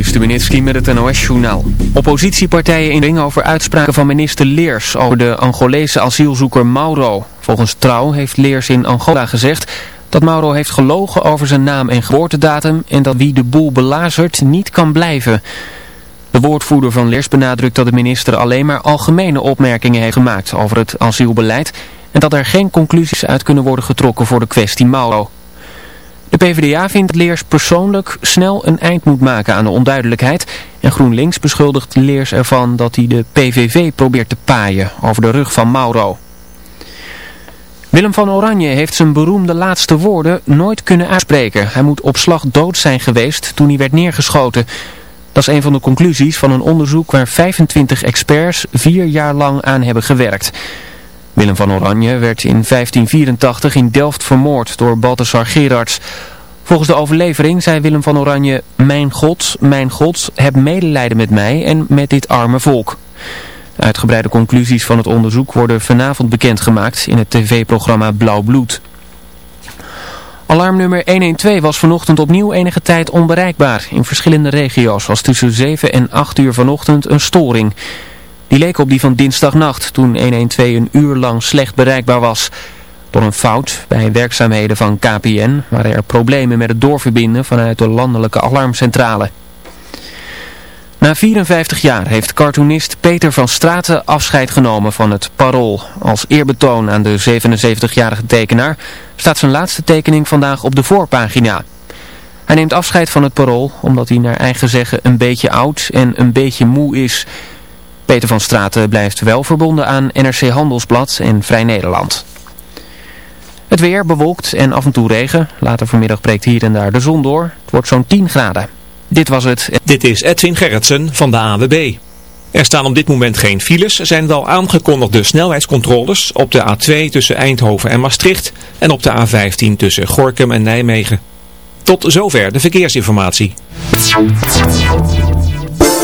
Juri met het NOS-journaal. Oppositiepartijen in ring over uitspraken van minister Leers over de Angolese asielzoeker Mauro. Volgens Trouw heeft Leers in Angola gezegd dat Mauro heeft gelogen over zijn naam en geboortedatum en dat wie de boel belazert niet kan blijven. De woordvoerder van Leers benadrukt dat de minister alleen maar algemene opmerkingen heeft gemaakt over het asielbeleid en dat er geen conclusies uit kunnen worden getrokken voor de kwestie Mauro. De PvdA vindt dat Leers persoonlijk snel een eind moet maken aan de onduidelijkheid. En GroenLinks beschuldigt Leers ervan dat hij de PVV probeert te paaien over de rug van Mauro. Willem van Oranje heeft zijn beroemde laatste woorden nooit kunnen uitspreken. Hij moet op slag dood zijn geweest toen hij werd neergeschoten. Dat is een van de conclusies van een onderzoek waar 25 experts vier jaar lang aan hebben gewerkt. Willem van Oranje werd in 1584 in Delft vermoord door Balthasar Gerards. Volgens de overlevering zei Willem van Oranje, mijn God, mijn God, heb medelijden met mij en met dit arme volk. Uitgebreide conclusies van het onderzoek worden vanavond bekendgemaakt in het tv-programma Blauw Bloed. Alarmnummer 112 was vanochtend opnieuw enige tijd onbereikbaar. In verschillende regio's was tussen 7 en 8 uur vanochtend een storing. Die leek op die van dinsdagnacht toen 112 een uur lang slecht bereikbaar was. Door een fout bij werkzaamheden van KPN waren er problemen met het doorverbinden vanuit de landelijke alarmcentrale. Na 54 jaar heeft cartoonist Peter van Straten afscheid genomen van het Parool. Als eerbetoon aan de 77-jarige tekenaar staat zijn laatste tekening vandaag op de voorpagina. Hij neemt afscheid van het Parool omdat hij naar eigen zeggen een beetje oud en een beetje moe is... Peter van Straten blijft wel verbonden aan NRC Handelsblad en Vrij Nederland. Het weer bewolkt en af en toe regen. Later vanmiddag breekt hier en daar de zon door. Het wordt zo'n 10 graden. Dit was het. Dit is Edwin Gerritsen van de AWB. Er staan op dit moment geen files. Zijn wel aangekondigde snelheidscontroles op de A2 tussen Eindhoven en Maastricht en op de A15 tussen Gorkum en Nijmegen. Tot zover de verkeersinformatie.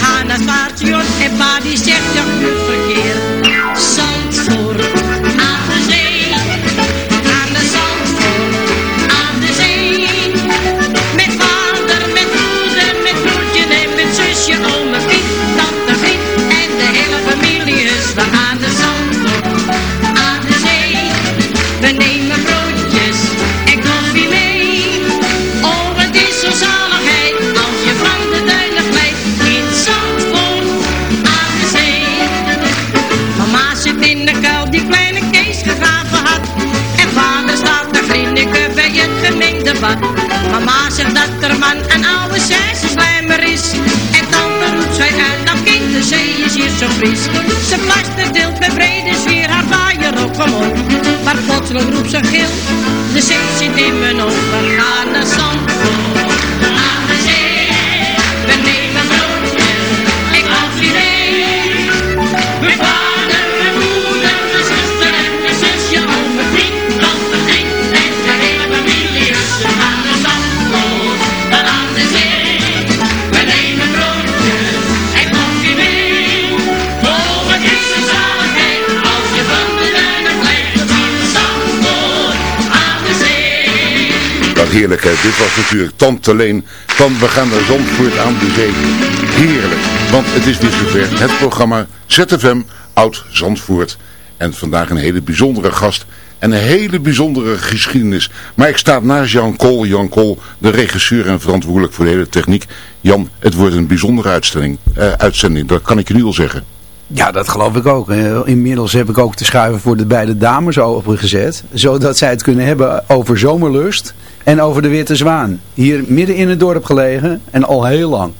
gaan naar station en pa die zegt goed heerlijk hè. Dit was natuurlijk Tante Leen van We gaan naar Zandvoort aan de Zee. Heerlijk, want het is weer zover. Het programma ZFM Oud Zandvoort. En vandaag een hele bijzondere gast en een hele bijzondere geschiedenis. Maar ik sta naast Jan Kool. Jan Kool, de regisseur en verantwoordelijk voor de hele techniek. Jan, het wordt een bijzondere uitstelling, uh, uitzending, dat kan ik je nu al zeggen. Ja, dat geloof ik ook. Eh, inmiddels heb ik ook de schuiven voor de beide dames opengezet. Zodat zij het kunnen hebben over zomerlust en over de Witte Zwaan. Hier midden in het dorp gelegen en al heel lang.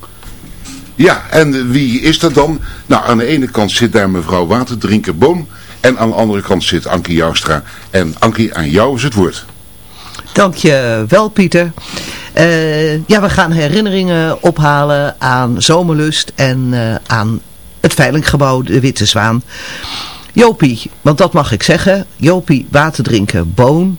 Ja, en wie is dat dan? Nou, aan de ene kant zit daar mevrouw Waterdrinkerboom. En aan de andere kant zit Ankie Joustra. En Ankie, aan jou is het woord. Dank je wel, Pieter. Uh, ja, we gaan herinneringen ophalen aan Zomerlust en uh, aan het veilinggebouw De Witte Zwaan. Jopie, want dat mag ik zeggen. Jopie, waterdrinken, boon.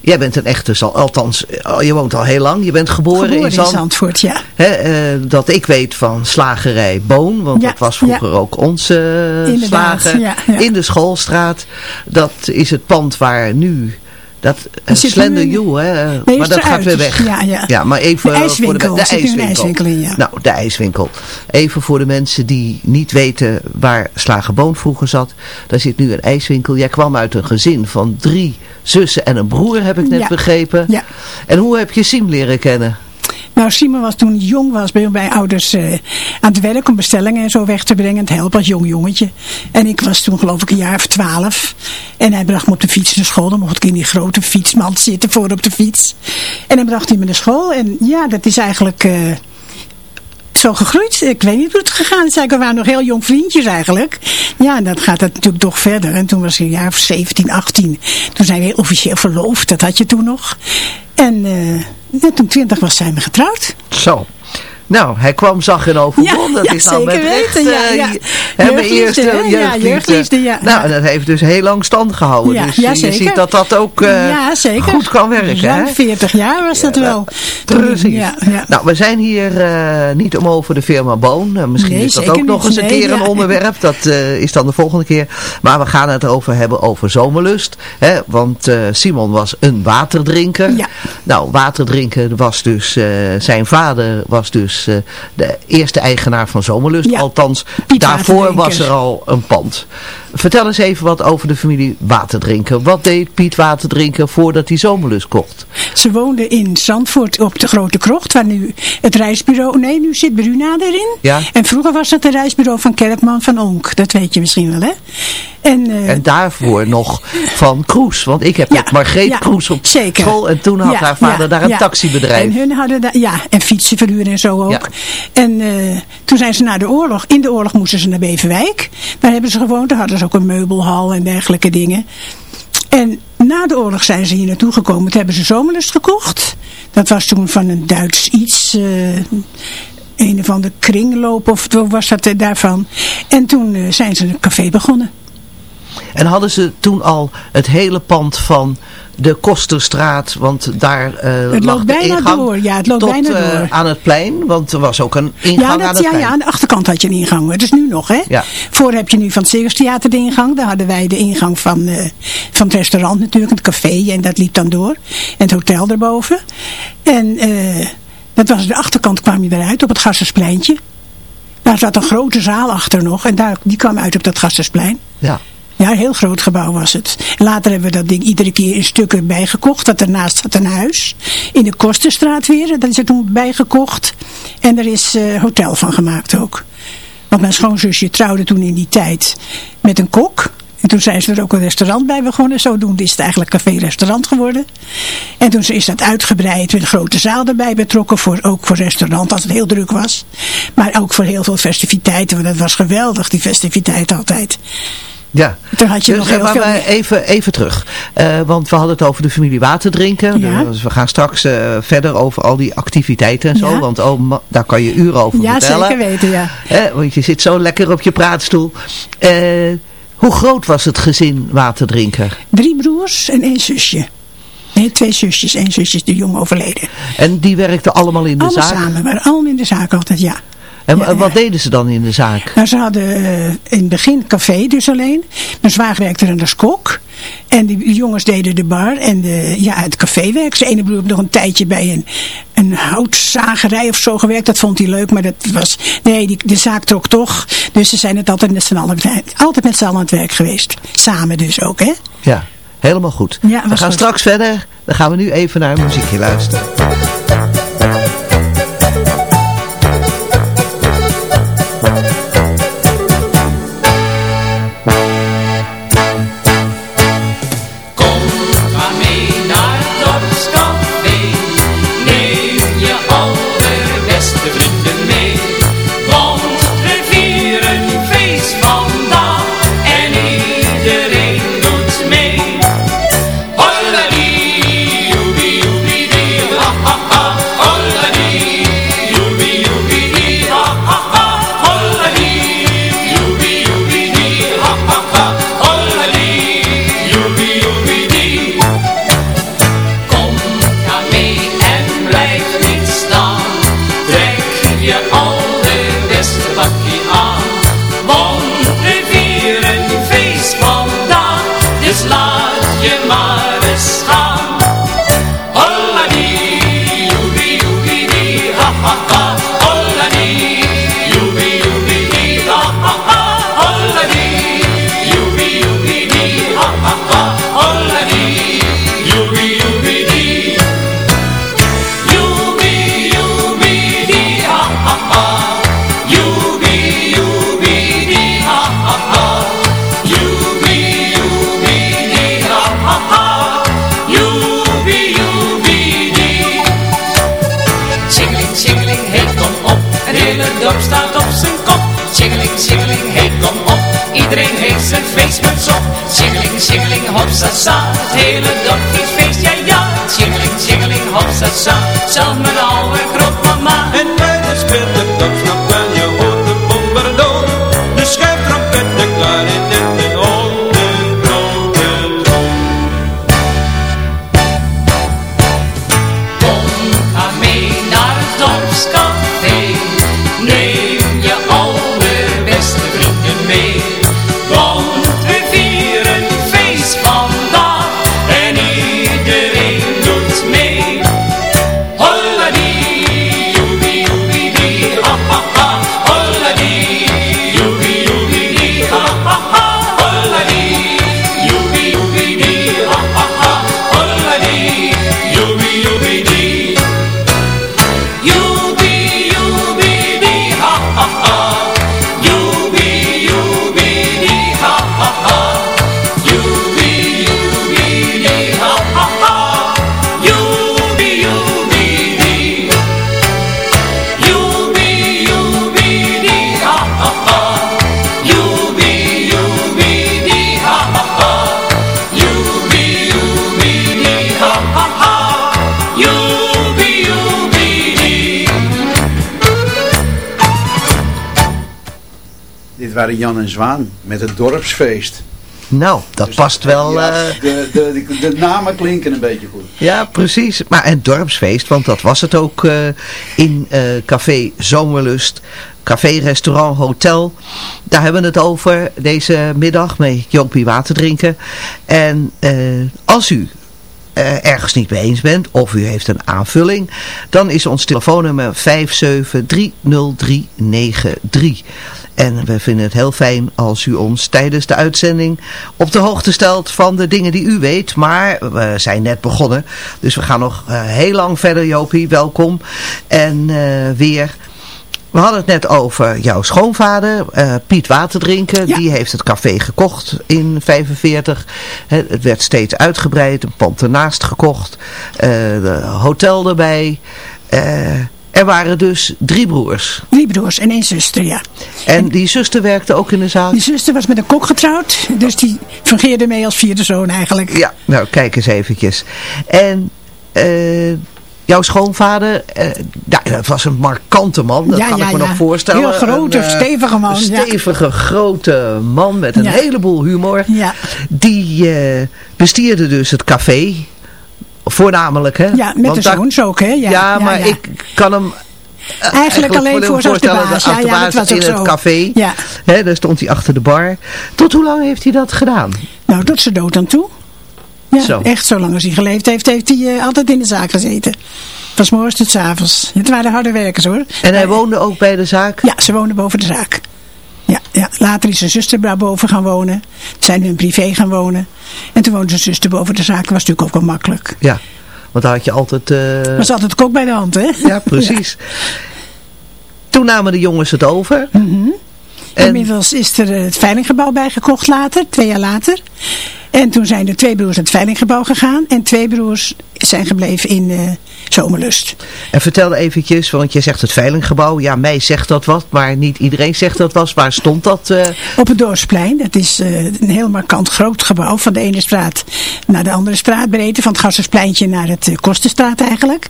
Jij bent een echte, althans, eh, je woont al heel lang. Je bent geboren, geboren in, Zand, in Zandvoort. ja. Hè, uh, dat ik weet van slagerij Boon, want ja, dat was vroeger ja. ook onze uh, slager. Ja, in de schoolstraat. Dat is het pand waar nu dat uh, Slender You, hè? Nee, maar dat gaat uit, weer weg. Ja, ja. ja maar even de ijswinkel. Voor de, de ijswinkel. ijswinkel in, ja. Nou, de ijswinkel. Even voor de mensen die niet weten waar Slagerboon vroeger zat. Daar zit nu een ijswinkel. Jij kwam uit een gezin van drie zussen en een broer, heb ik net ja. begrepen. Ja. En hoe heb je Siem leren kennen? Nou, Simon was toen jong was bij mijn ouders uh, aan het werk om bestellingen en zo weg te brengen. Het helpen als jong jongetje. En ik was toen geloof ik een jaar of twaalf. En hij bracht me op de fiets naar school. Dan mocht ik in die grote fietsmand zitten voor op de fiets. En dan bracht hij me naar school. En ja, dat is eigenlijk... Uh, zo gegroeid. Ik weet niet hoe het gegaan is. We waren nog heel jong vriendjes eigenlijk. Ja, en dan gaat het natuurlijk toch verder. En toen was ik een jaar of 17, 18. Toen zijn we officieel verloofd. Dat had je toen nog. En uh, toen 20 was zijn we getrouwd. Zo. Nou, hij kwam, zag en overwon. Ja, dat ja, is al met recht, weten. Ja, ja. Mijn Jeugdliefde, eerste hè? Ja, jeugdliefde, ja. Nou, dat heeft dus heel lang stand gehouden. Ja, dus ja, je zeker. ziet dat dat ook uh, ja, zeker. goed kan werken. Ruim hè? 40 jaar was dat wel. Precies. Ja, ja. Nou, we zijn hier uh, niet om over de firma Boon. Uh, misschien nee, is dat ook nog eens een nee, keer een ja. onderwerp. Dat is dan de volgende keer. Maar we gaan het erover hebben over zomerlust. Hè? Want Simon was een waterdrinker. Ja. Nou, waterdrinken was dus... zijn vader was dus de eerste eigenaar van Zomerlust. Ja. Althans, daarvoor was er al een pand. Vertel eens even wat over de familie Waterdrinker. Wat deed Piet Waterdrinker voordat hij Zomerlust kocht? Ze woonde in Zandvoort op de Grote Krocht, waar nu het reisbureau, nee, nu zit Bruna erin. Ja. En vroeger was het het reisbureau van Kerkman van Onk, dat weet je misschien wel, hè? En, uh, En daarvoor nog van Kroes. Want ik heb Ja, met Margreet ja, Kroes op zeker. school. En toen had Ja, haar vader daar een taxibedrijf. En hun hadden daar, ja, en fietsen verhuren en zo ook. En uh, toen zijn ze na de oorlog, in de oorlog moesten ze naar Beverwijk. Daar hebben ze gewoond, daar hadden ze ook een meubelhal en dergelijke dingen. En na de oorlog zijn ze hier naartoe gekomen. Toen hebben ze zomerlust gekocht. Dat was toen van een Duits iets... Uh, een of andere kringloop of was dat uh, daarvan. En toen uh, zijn ze een café begonnen. En hadden ze toen al het hele pand van de Kosterstraat, want daar uh, het lag loopt de bijna ingang door. Ja, het loopt tot bijna uh, door. aan het plein, want er was ook een ingang ja, dat, aan het ja, plein. ja, aan de achterkant had je een ingang. Het is nu nog, hè? Ja. Voor heb je nu van het Circustheater de ingang. Daar hadden wij de ingang van, uh, van het restaurant natuurlijk, het café. En dat liep dan door. En het hotel erboven. En dat was de achterkant kwam je eruit op het Gasserspleintje. Daar zat een grote zaal achter nog. En daar, die kwam uit op dat Gassersplein. Ja. Ja, heel groot gebouw was het. Later hebben we dat ding iedere keer in stukken bijgekocht. Dat ernaast zat een huis. In de Kosterstraat weer. Dat is er toen bijgekocht. En er is uh, hotel van gemaakt ook. Want mijn schoonzusje trouwde toen in die tijd met een kok. En toen zijn ze er ook een restaurant bij begonnen. Zodoende is het eigenlijk café-restaurant geworden. En toen is dat uitgebreid met een grote zaal erbij betrokken. Voor, ook voor restaurant als het heel druk was. Maar ook voor heel veel festiviteiten. Want dat was geweldig, die festiviteit altijd. Ja, Toen had je dus, nog heel maar veel... wij even, even terug. Uh, want we hadden het over de familie waterdrinken. Ja. Dus we gaan straks uh, verder over al die activiteiten en zo. Ja. Want oh, daar kan je uren over ja, vertellen. zeker weten, ja. Eh, want je zit zo lekker op je praatstoel. Hoe groot was het gezin waterdrinker? Drie broers en één zusje. Nee, twee zusjes. één zusje is de jong overleden. En die werkten allemaal in de Alle zaak? samen, maar allemaal in de zaak altijd, ja. En Ja, wat deden ze dan in de zaak? Nou, ze hadden uh, in het begin café dus alleen. Mijn zwager werkte dan als kok. En die jongens deden de bar en de, ja, het caféwerk. Zijn ene broer heeft nog een tijdje bij een, een houtzagerij of zo gewerkt. Dat vond hij leuk, maar dat was... Nee, die, de zaak trok toch. Dus ze zijn het altijd met z'n allen, altijd met z'n allen aan het werk geweest. Samen dus ook, hè? Ja, helemaal goed. Ja, we gaan goed. straks verder. Dan gaan we nu even naar muziekje luisteren. Hopsasa. Zelf you. Waren Jan en Zwaan met het dorpsfeest. Nou, dat past wel... Ja, eh, de, de, de, de namen klinken een beetje goed. Ja, precies. Maar een dorpsfeest, want dat was het ook eh, in eh, Café Zomerlust. Café, restaurant, hotel. Daar hebben we het over deze middag met Jopie water drinken. En als u ergens niet mee eens bent of u heeft een aanvulling, dan is ons telefoonnummer 5730393. En we vinden het heel fijn als u ons tijdens de uitzending op de hoogte stelt van de dingen die u weet. Maar we zijn net begonnen, dus we gaan nog eh, heel lang verder Jopie, welkom. En eh, weer... We hadden het net over jouw schoonvader, eh, Piet Waterdrinken. Die heeft het café gekocht in 45. Hè, het werd steeds uitgebreid, een pand ernaast gekocht. de hotel erbij. Eh, er waren dus drie broers. Drie broers en één zuster, ja. En die zuster werkte ook in de zaak? Die zuster was met een kok getrouwd, dus die fungeerde mee als vierde zoon eigenlijk. Ja, nou kijk eens eventjes. En eh, jouw schoonvader, eh, dat was een markante man, dat Ja, kan ja, ik me nog voorstellen. Heel grote, Een, eh, stevige man, Een stevige, grote man met een heleboel humor. Ja. Die eh, bestierde dus het café, voornamelijk hè. Ja, met Want de zoons ook, hè? Ja, Ja, maar ja. ik kan hem... eh, Eigenlijk alleen me voor de baas. Ja, ja, dat was in het zo. café. Ja. Hè, daar stond hij achter de bar. Tot hoe lang heeft hij dat gedaan? Nou, tot zijn dood aan toe. Ja, Zo. echt zolang als hij geleefd heeft, heeft hij eh, altijd in de zaak gezeten. Van morgens tot 's avonds. Het waren harde werkers hoor. En hij woonde ook bij de zaak? Ja, ze woonden boven de zaak. Ja. Later is zijn zuster daarboven gaan wonen. Ze zijn hun privé gaan wonen. En toen woonde zijn zuster boven de zaak. Dat was natuurlijk ook wel makkelijk. Ja, want daar had je altijd... eh, Was altijd kok bij de hand, hè? Ja, precies. Toen namen de jongens het over. Mhm. En- Inmiddels is er het veilinggebouw bijgekocht later, twee jaar later. En toen zijn de twee broers naar het veilinggebouw gegaan. En twee broers zijn gebleven in eh, Zomerlust. En vertel eventjes, want je zegt het veilinggebouw. Ja, mij zegt dat wat, maar niet iedereen zegt dat was. Waar stond dat? eh? Op het Dorpsplein. Dat is eh, een heel markant groot gebouw. Van de ene straat naar de andere straatbreedte. Van het Gasserspleintje naar het eh, Kostenstraat eigenlijk.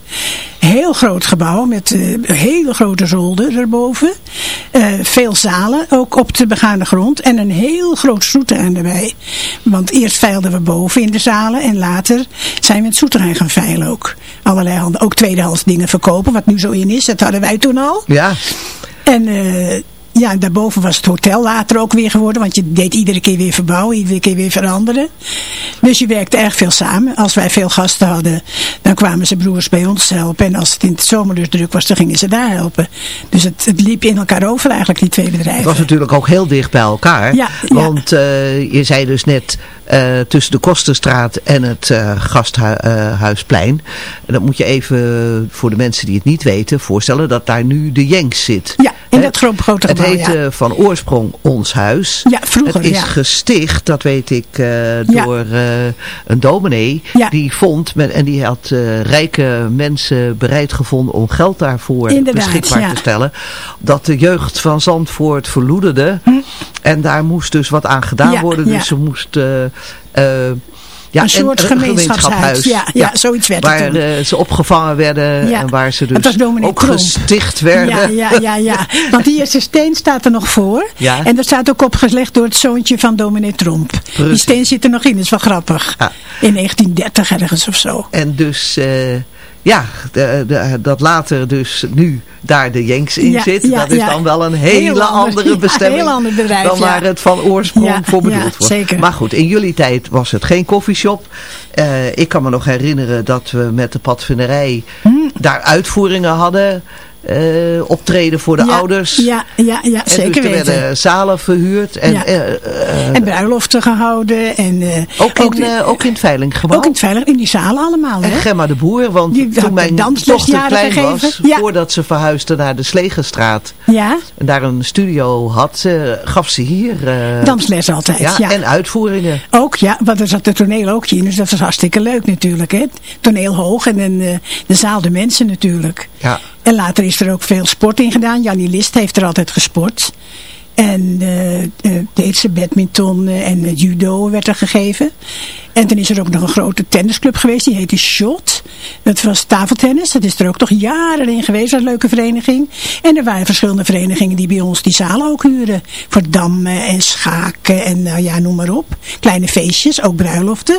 Heel groot gebouw met een hele grote zolder erboven. Veel zalen, ook op de begane grond. En een heel groot zoeterrein erbij. Want eerst veilden we boven in de zalen. En later zijn we het zoeterrein gaan veilen ook. Allerlei ook tweedehands dingen verkopen. Wat nu zo in is, dat hadden wij toen al. Ja, En eh, ja, daarboven was het hotel later ook weer geworden. Want je deed iedere keer weer verbouwen, iedere keer weer veranderen. Dus je werkte erg veel samen. Als wij veel gasten hadden, dan kwamen ze broers bij ons helpen. En als het in het zomer dus druk was, dan gingen ze daar helpen. Dus het, het liep in elkaar over eigenlijk, die twee het bedrijven. was natuurlijk ook heel dicht bij elkaar. Ja, ja. Want eh, je zei dus net eh, tussen de Kosterstraat en het eh, Gasthuisplein. En dat moet je even voor de mensen die het niet weten voorstellen dat daar nu de Jenks zit. Ja, in Hè? dat gro- grote Het gebouw, heet ja. eh, van oorsprong Ons Huis. Ja, vroeger, Het is ja. gesticht, dat weet ik, eh, door eh, een dominee. Die vond, met, en die had eh, rijke mensen bereid gevonden om geld daarvoor Inderdaad, beschikbaar te stellen. Dat de jeugd van Zandvoort verloederde. En daar moest dus wat aan gedaan Hm. Worden. Dus ze moest... ja, Een soort en- gemeenschapshuis. Ja, ja, zoiets werd het Waar toen. eh, ze opgevangen werden en waar ze dus ook gesticht werden. Ja, ja, ja, ja. Want die eerste steen staat er nog voor. Ja. En dat staat ook opgelegd door het zoontje van dominee Tromp. Die Precies. steen zit er nog in, dat is wel grappig. In 1930 ergens of zo. En dus, eh, ja, de, de, dat later dus nu daar de Jenks in Ja, zit. ja, dat is ja. dan wel een hele Heel andere bestemming heel ander bedrijf, dan waar het van oorsprong voor bedoeld wordt. zeker. Maar goed, in jullie tijd was het geen koffieshop. Eh, ik kan me nog herinneren dat we met de padvinderij daar uitvoeringen hadden. Eh, optreden voor de. Ja, ouders. Ja, ja, ja En zeker dus er weten. werden zalen verhuurd. En, Ja. eh, eh, En bruiloften gehouden. En, ook, in, eh, ook in het veilinggebouw. ook in het veilig, in die zalen allemaal. En Hè? Gemma de Boer, want Die toen mijn dochter klein gegeven. was, Ja. voordat ze verhuisde naar de Slegenstraat Ja, en daar een studio had, gaf ze hier dansles altijd. ja, en uitvoeringen. Ook, ja, want er zat de toneel ook in, dus dat was hartstikke leuk natuurlijk. Hè? Toneel hoog en eh, de zaal de mensen natuurlijk. Ja. En later is er ook veel sport in gedaan. Jannie List heeft er altijd gesport. En eh eh, deed ze badminton eh, en eh, judo werd er gegeven. En toen is er ook nog een grote tennisclub geweest. Die heette Shot. Dat was tafeltennis. Dat is er ook toch jaren in geweest. Een leuke vereniging. En er waren verschillende verenigingen die bij ons die zalen ook huren. Voor dammen en schaken en nou ja, noem maar op. Kleine feestjes, ook bruiloften.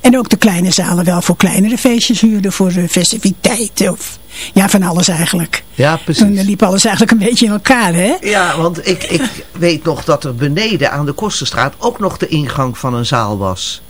En ook de kleine zalen wel voor kleinere feestjes huurden. Voor eh, festiviteiten of ja, van alles eigenlijk. Ja, precies. eh, liep alles eigenlijk een beetje in elkaar, hè? Ja, want ik, ik weet nog dat er beneden aan de Kosterstraat ook nog de ingang van een zaal was.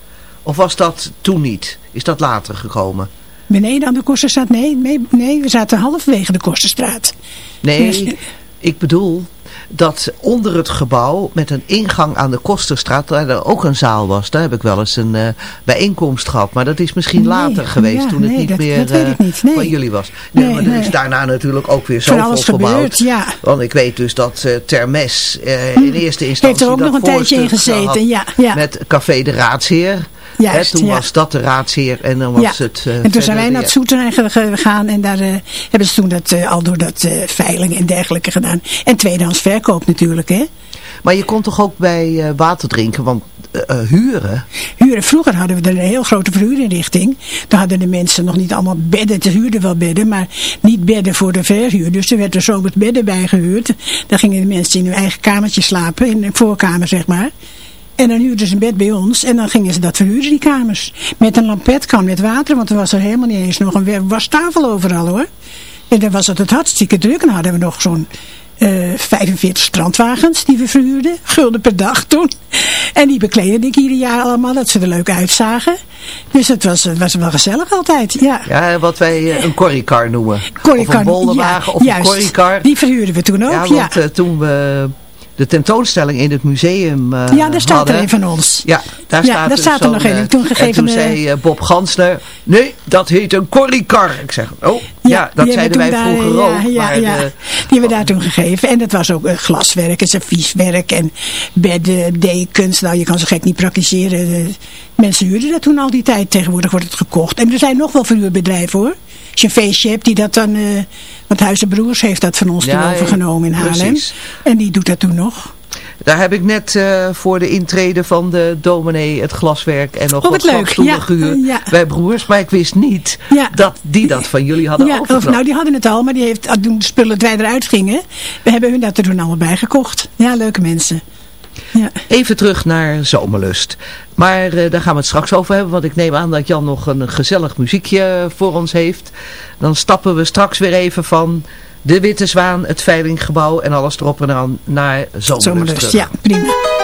Of was dat toen niet? Is dat later gekomen? Beneden aan de Kosterstraat? Nee, nee, nee, we zaten halverwege de Kosterstraat. Nee, Dus- ik bedoel dat onder het gebouw met een ingang aan de Kosterstraat daar er ook een zaal was. Daar heb ik wel eens een eh, bijeenkomst gehad. Maar dat is misschien Nee, later geweest ja, toen het niet dat- meer dat ik eh, niet, nee. van jullie was. Nee, maar er is daarna natuurlijk ook weer Van zoveel gebouwd. gebeurd, ja. Want ik weet dus dat eh, Termes in eerste instantie Heeft er ook dat nog een tijdje in gezeten, ja, ja. Met Café de Raadsheer. Juist, Hè, toen ja. was dat de raadsheer en dan was ja. het... eh, en toen zijn wij naar het gegaan en daar eh, hebben ze toen dat, eh, al door dat veiling en dergelijke gedaan. En tweedehands verkoop natuurlijk, hè. Maar je kon toch ook bij water drinken, want eh, huren... Huren, vroeger hadden we er een heel grote verhuurinrichting. Daar hadden de mensen nog niet allemaal bedden. Ze huurden wel bedden, maar niet bedden voor de verhuur. Dus er werd er zomers bedden bij gehuurd. Dan gingen de mensen in hun eigen kamertje slapen, in de voorkamer zeg maar. En dan huurden ze een bed bij ons en dan gingen ze dat verhuren, die kamers. Met een lampetkan met water, want er was er helemaal niet eens nog een wastafel overal hoor. En dan was het het hartstikke druk. En dan hadden we nog zo'n eh 45 strandwagens die we verhuurden. Gulden per dag toen. En die bekleedde ik ieder jaar allemaal, dat ze er leuk uitzagen. Dus het was, het was wel gezellig altijd, ja. Ja, wat wij eh, een corriecar noemen. Corriecar, of een bollenwagen ja, of juist. een corriecar. Die verhuurden we toen ook, Ja, ja. want eh, toen we de tentoonstelling in het museum eh Ja, daar staat hadden, er een van ons. Ja, daar Ja, staat, daar dus staat er nog een. eh, Toen gegeven en toen de- zei eh, Bob Gansner, nee, dat heet een corriecar. Ik zeg, oh, ja, dat zeiden wij vroeger daar, ook. Ja, maar ja, de- die hebben we daar toen gegeven. En dat was ook eh, glaswerk en servieswerk en bedden, dekens. Nou, je kan zo gek niet praktiseren. Mensen huurden dat toen al die tijd. Tegenwoordig wordt het gekocht. En er zijn nog wel verhuurbedrijven hoor. Als je een feestje hebt die dat dan... eh want Huizen Broers heeft dat van ons Ja, toen overgenomen in Haarlem. precies. En die doet dat toen nog. Daar heb ik net eh, voor de intrede van de dominee het glaswerk en nog Oh, wat wat Ja, ja. bij broers. Maar ik wist niet Ja. dat die dat van jullie hadden Ja, of, nou die hadden het al, maar die heeft, toen de spullen wij eruit gingen, we hebben hun dat er toen allemaal bij gekocht. Ja, leuke mensen. Ja. Even terug naar Zomerlust. Maar eh, daar gaan we het straks over hebben. Want ik neem aan dat Jan nog een gezellig muziekje voor ons heeft. Dan stappen we straks weer even van de Witte Zwaan, het Veilinggebouw en alles erop en aan naar Zomerlust. Zomerlust, terug. ja, prima.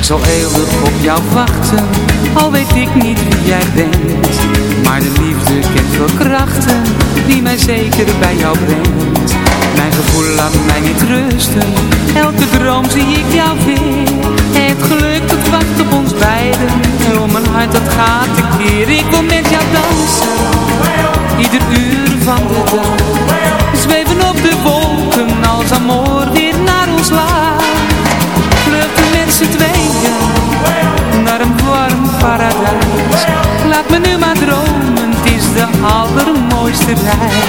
Ik zal eeuwig op jou wachten, al weet ik niet wie jij bent. Maar de liefde kent veel krachten, die mij zeker bij jou brengt. Mijn gevoel laat mij niet rusten, elke droom zie ik jou weer. Het geluk dat wacht op ons beiden, en om mijn hart dat gaat te keer. Ik wil met jou dansen, ieder uur van de dag. Zweven op de wolken, als amor weer naar ons laat. Vluchten met z'n paradijs. Laat me nu maar dromen, het is de allermooiste reis.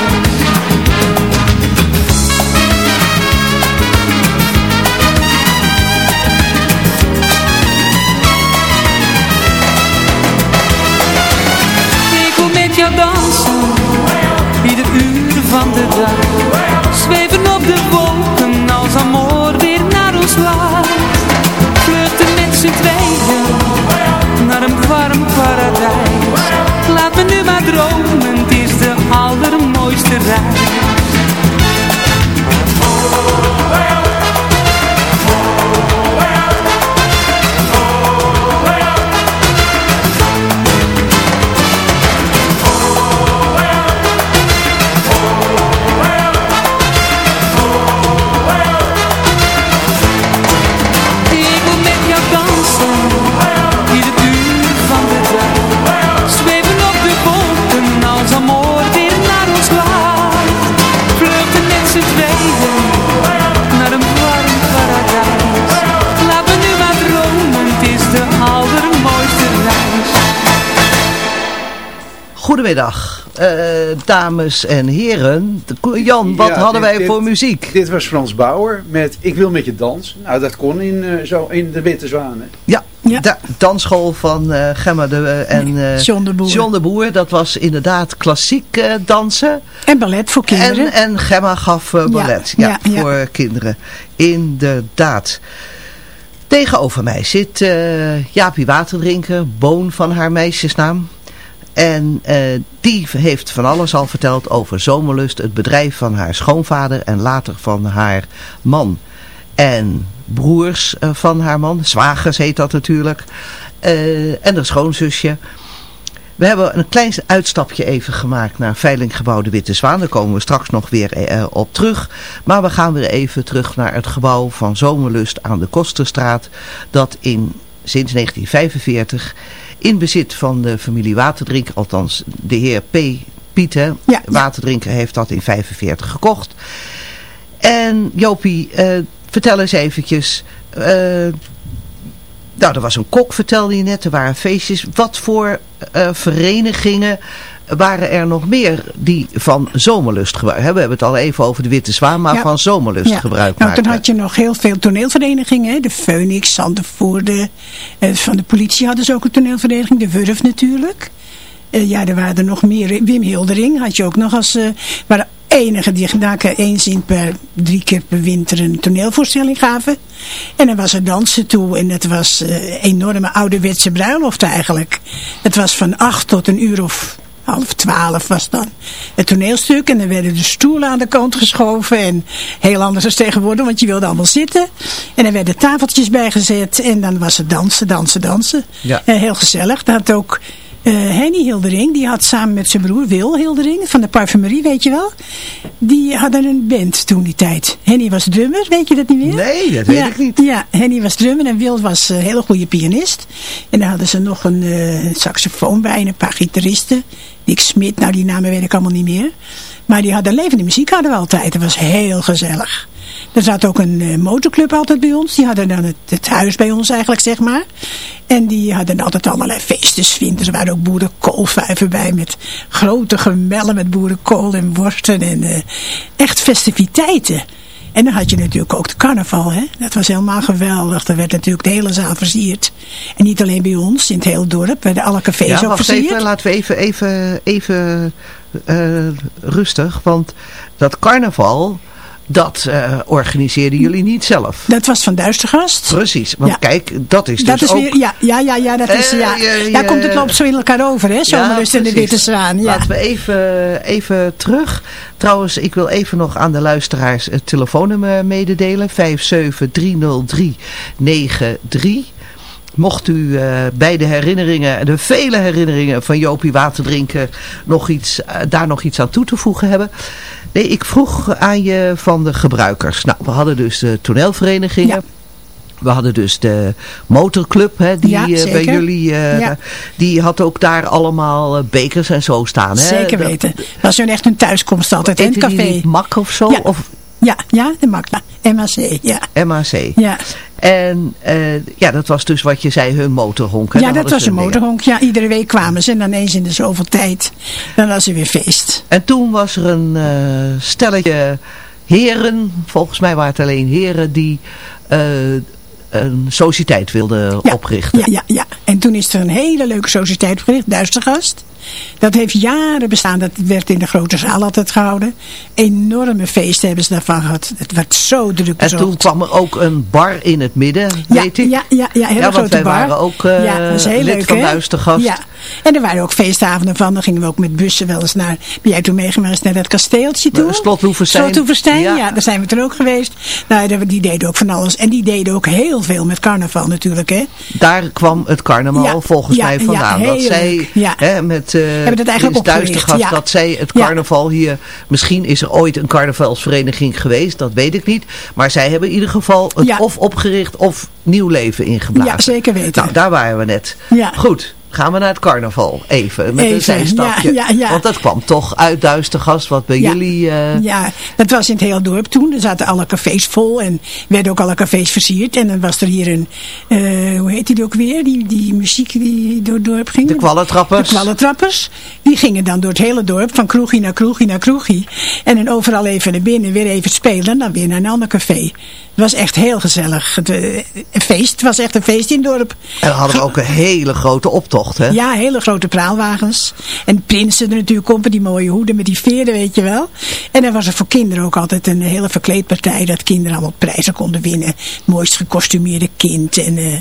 Ik wil met jou dansen, ieder uur van de dag. Zweven dromen, Goedemiddag, eh, dames en heren. Jan, wat Ja, hadden dit- wij dit- voor muziek? Dit was Frans Bauer met Ik wil met je dansen. Nou, dat kon in, eh, zo, in de Witte Zwanen. Ja, de dansschool van eh, Gemma de, en eh, John de Boer. John de Boer. Dat was inderdaad klassiek dansen. En ballet voor kinderen. En, en Gemma gaf ballet ja, ja, ja. voor kinderen. Inderdaad. Tegenover mij zit eh Jaapie Waterdrinken, Boon van haar meisjesnaam. En eh, die heeft van alles al verteld over Zomerlust, het bedrijf van haar schoonvader en later van haar man. En broers eh, van haar man, zwagers heet dat natuurlijk. Eh, en haar schoonzusje. We hebben een klein uitstapje even gemaakt naar Veilinggebouw de Witte Zwaan. Daar komen we straks nog weer op terug. Maar we gaan weer even terug naar het gebouw van Zomerlust aan de Kosterstraat. Dat in, sinds 1945 in bezit van de familie Waterdrinker, althans de heer P. Piet, hè, Waterdrinker heeft dat in 45 gekocht. En Jopie, eh, vertel eens eventjes, eh, nou er was een kok vertelde je net, er waren feestjes. Wat voor eh, verenigingen waren er nog meer die van zomerlust gebruik We hebben het al even over de Witte Zwaan, maar Ja. van zomerlust Ja. gebruik Nou, maken. toen had je nog heel veel toneelverenigingen. De Phoenix, Zandervoorde. eh, van de politie hadden ze ook een toneelvereniging. De Wurf natuurlijk. Eh, ja, er waren er nog meer. Wim Hildering had je ook nog als... eh waren enige die maken eens in per drie keer per winter een toneelvoorstelling gaven. En dan was er dansen toe en het was eh enorme ouderwetse bruiloft eigenlijk. Het was van acht tot een uur of half twaalf was dan het toneelstuk. En dan werden de stoelen aan de kant geschoven. En heel anders dan tegenwoordig, want je wilde allemaal zitten. En er werden tafeltjes bijgezet. En dan was het dansen, dansen, dansen. Ja. Eh, heel gezellig. Dat had ook eh, Henny Hildering. Die had samen met zijn broer Wil Hildering van de parfumerie, weet je wel. Die hadden een band toen die tijd. Henny was drummer, weet je dat niet meer? Nee, dat weet ja, ik niet. Ja, Henny was drummer en Wil was een hele goede pianist. En dan hadden ze nog een eh, saxofoon bij en een paar gitaristen. Nick Smit, nou die namen weet ik allemaal niet meer. Maar die hadden levende muziek hadden we altijd. Dat was heel gezellig. Er zat ook een eh, motorclub altijd bij ons. Die hadden dan het, het huis bij ons eigenlijk, zeg maar. En die hadden altijd allerlei feestjes. Winters Er waren ook boerenkoolvuiven bij met grote gemellen met boerenkool en worsten. En eh, echt festiviteiten. En dan had je natuurlijk ook de carnaval. Hè? Dat was helemaal geweldig. Er werd natuurlijk de hele zaal versierd. En niet alleen bij ons, in het hele dorp. Werden alle cafés Ja, ook versierd. even, laten we even, even, even eh, rustig. Want dat carnaval, dat eh, organiseerden jullie niet zelf. Dat was van Duistergast. Precies, want Ja. kijk, dat is dat dus is ook... weer, ja, ja, ja, ja, dat is, Eh, ja. Daar komt het loopt zo in elkaar over, hè? Zomerlust en de. Witte Zwaan. Ja. Laten we even, even terug. Trouwens, ik wil even nog aan de luisteraars het telefoonnummer mededelen. 5730393. Mocht u eh, bij de herinneringen, de vele herinneringen van Jopie Waterdrinker nog iets, eh, daar nog iets aan toe te voegen hebben. Nee, ik vroeg aan je van de gebruikers. Nou, we hadden dus de toneelverenigingen. We hadden dus de motorclub, hè, die Ja, eh, bij jullie, Ja. die had ook daar allemaal bekers en zo staan. Hè? Zeker weten. Dat was hun echt hun thuiskomst altijd, hè? Het café. Mak of zo? Ja. Of Ja, ja, de Magna. MAC, ja. MAC? Ja, En eh, ja, dat was dus wat je zei, hun motorhonk. hè? ja dat was een motorhonk. Ja, iedere week kwamen ze en dan eens in de zoveel tijd. Dan was er weer feest. En toen was er een eh, stelletje heren, volgens mij waren het alleen heren, die eh, een sociëteit wilden Ja, oprichten. Ja, ja, ja. En toen is er een hele leuke sociëteit opgericht, Duistergast. Dat heeft jaren bestaan. Dat werd in de grote zaal altijd gehouden. Enorme feesten hebben ze daarvan gehad. Het werd zo druk En bezocht. toen kwam er ook een bar in het midden, ja, weet ik. Ja, ja, ja, hele Ja, want grote wij bar. waren ook eh, ja, heel lid leuk, van? Duistergast. Ja, en er waren ook feestavonden van. Dan gingen we ook met bussen wel eens naar... Ben jij toen meegeweest naar dat kasteeltje toe? Slot Loevestein. Slot Loevestein, Ja. ja. daar zijn we toen ook geweest. Nou, die deden ook van alles. En die deden ook heel veel met carnaval natuurlijk, hè. Daar kwam het carnaval Ja, volgens ja, mij vandaan. dat zij hè, met uh, Hebben dat eigenlijk ja. dat zij het carnaval hier... Misschien is er ooit een carnavalsvereniging geweest, dat weet ik niet. Maar zij hebben in ieder geval het of opgericht of nieuw leven ingeblazen. Ja, zeker weten. Nou, daar waren we net. Ja. Goed. Gaan we naar het carnaval. Even, met een zijstapje. ja, ja, ja. Want dat kwam toch uit Duistergast, wat bij jullie... eh, Ja, dat was in het hele dorp toen. Er zaten alle cafés vol en werden ook alle cafés versierd. En dan was er hier een, eh, hoe heet die ook weer? Die, die muziek die door het dorp ging. De kwallentrappers. De kwallentrappers. Die gingen dan door het hele dorp, van kroegie naar kroegie naar kroegie. En dan overal even naar binnen, weer even spelen en dan weer naar een ander café. Het was echt heel gezellig. Het, eh, een feest, het was echt een feest in het dorp. En we hadden ook een hele grote optocht. Ja, hele grote praalwagens. En prinsen er natuurlijk op met die mooie hoeden met die veren, weet je wel. En dan was er voor kinderen ook altijd een hele verkleedpartij. Dat kinderen allemaal prijzen konden winnen. Het mooist gekostumeerde kind. En, eh,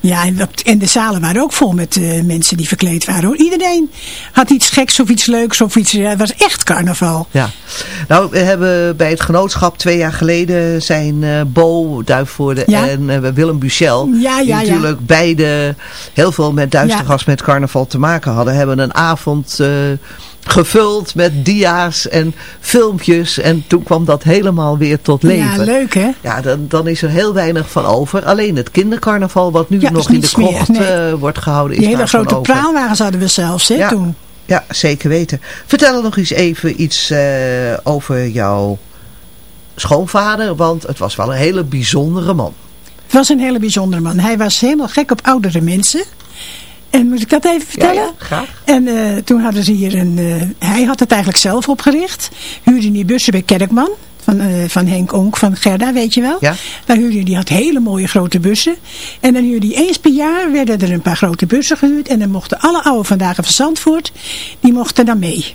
ja, en, dat- en de zalen waren ook vol met eh, mensen die verkleed waren. Hoor. Iedereen had iets geks of iets leuks of iets... het was echt carnaval. Ja. Nou, we hebben bij het genootschap twee jaar geleden zijn eh Bo Duifvoorde Ja. en Willem Buchel, Ja, die ja, natuurlijk beide heel veel met Duistergas met carnaval te maken hadden, hebben een avond eh, gevuld met dia's en filmpjes en toen kwam dat helemaal weer tot leven. Ja, leuk hè? Ja, dan, dan is er heel weinig van over. Alleen het kindercarnaval wat nu Ja, nog in de krocht nee. eh, wordt gehouden is Die hele grote praalwagens hadden we zelfs hè, Ja. toen. Ja, zeker weten. Vertel nog eens even iets eh, over jouw schoonvader, want het was wel een hele bijzondere man. Het was een hele bijzondere man. Hij was helemaal gek op oudere mensen. En moet ik dat even vertellen? Ja, ja, graag. En eh, toen hadden ze hier een... eh, hij had het eigenlijk zelf opgericht. Huurde die bussen bij Kerkman. Van, eh, van Henk Onk van Gerda, weet je wel. Ja. Daar huurde die had hele mooie grote bussen. En dan huurde hij eens per jaar, werden er een paar grote bussen gehuurd. En dan mochten alle oude vandaag van Zandvoort, die mochten dan mee.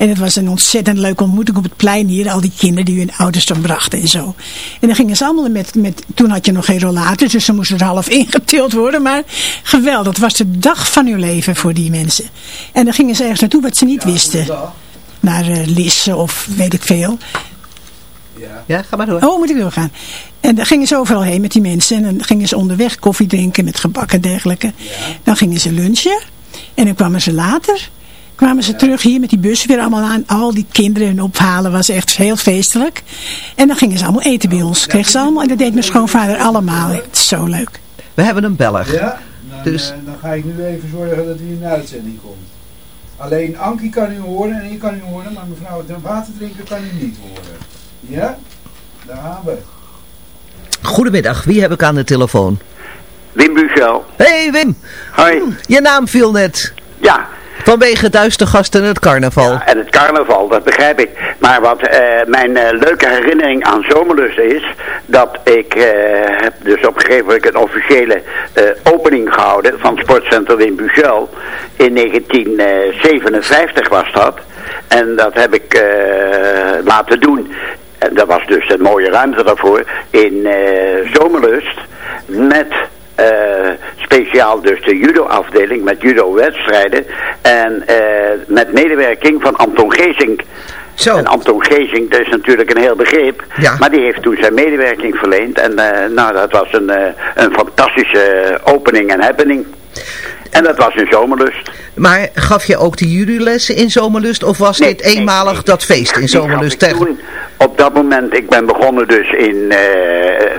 En het was een ontzettend leuke ontmoeting op het plein hier. Al die kinderen die hun ouders dan brachten en zo. En dan gingen ze allemaal met, met toen had je nog geen rollators, dus ze moesten er half ingetild worden. Maar geweldig, het was de dag van hun leven voor die mensen. En dan gingen ze ergens naartoe wat ze niet wisten. Naar eh Lisse of weet ik veel. Ja, ga maar door. Oh, moet ik doorgaan. En dan gingen ze overal heen met die mensen. En dan gingen ze onderweg koffie drinken met gebak en dergelijke. Dan gingen ze lunchen. En dan kwamen ze later. Kwamen ze terug hier met die bus weer allemaal aan. Al die kinderen hun ophalen was echt heel feestelijk. En dan gingen ze allemaal eten bij ons. Kregen ze allemaal. En dat deed mijn schoonvader allemaal. Het is zo leuk. We hebben een beller. Ja, dan, Dus- eh, dan ga ik nu even zorgen dat hij in de uitzending komt. Alleen Ankie kan u horen en ik kan u horen, maar mevrouw de waterdrinker kan u niet horen. Ja? Daar gaan we. Goedemiddag, wie heb ik aan de telefoon? Wim Buchel. Hey Wim, Hoi. je naam viel net. Ja, Vanwege Duistergast en het carnaval. en het carnaval, dat begrijp ik. Maar wat eh, mijn eh, leuke herinnering aan Zomerlust is, dat ik eh, heb dus op een gegeven moment een officiële opening gehouden van het sportcentrum Wim Buchel. In 1957 was dat. En dat heb ik laten doen. En dat was dus een mooie ruimte daarvoor. In Zomerlust met... eh, speciaal dus de judo-afdeling met judo-wedstrijden. En eh, met medewerking van Anton Geesink. Zo. En Anton Geesink, dat is natuurlijk een heel begrip. Ja. Maar die heeft toen zijn medewerking verleend. En eh, nou, dat was een, een fantastische opening en happening. En dat was in Zomerlust. Maar gaf je ook die jurylessen in Zomerlust of was Nee, dit eenmalig nee, dat feest in Zomerlust? tegen- toen op dat moment, ik ben begonnen dus in eh,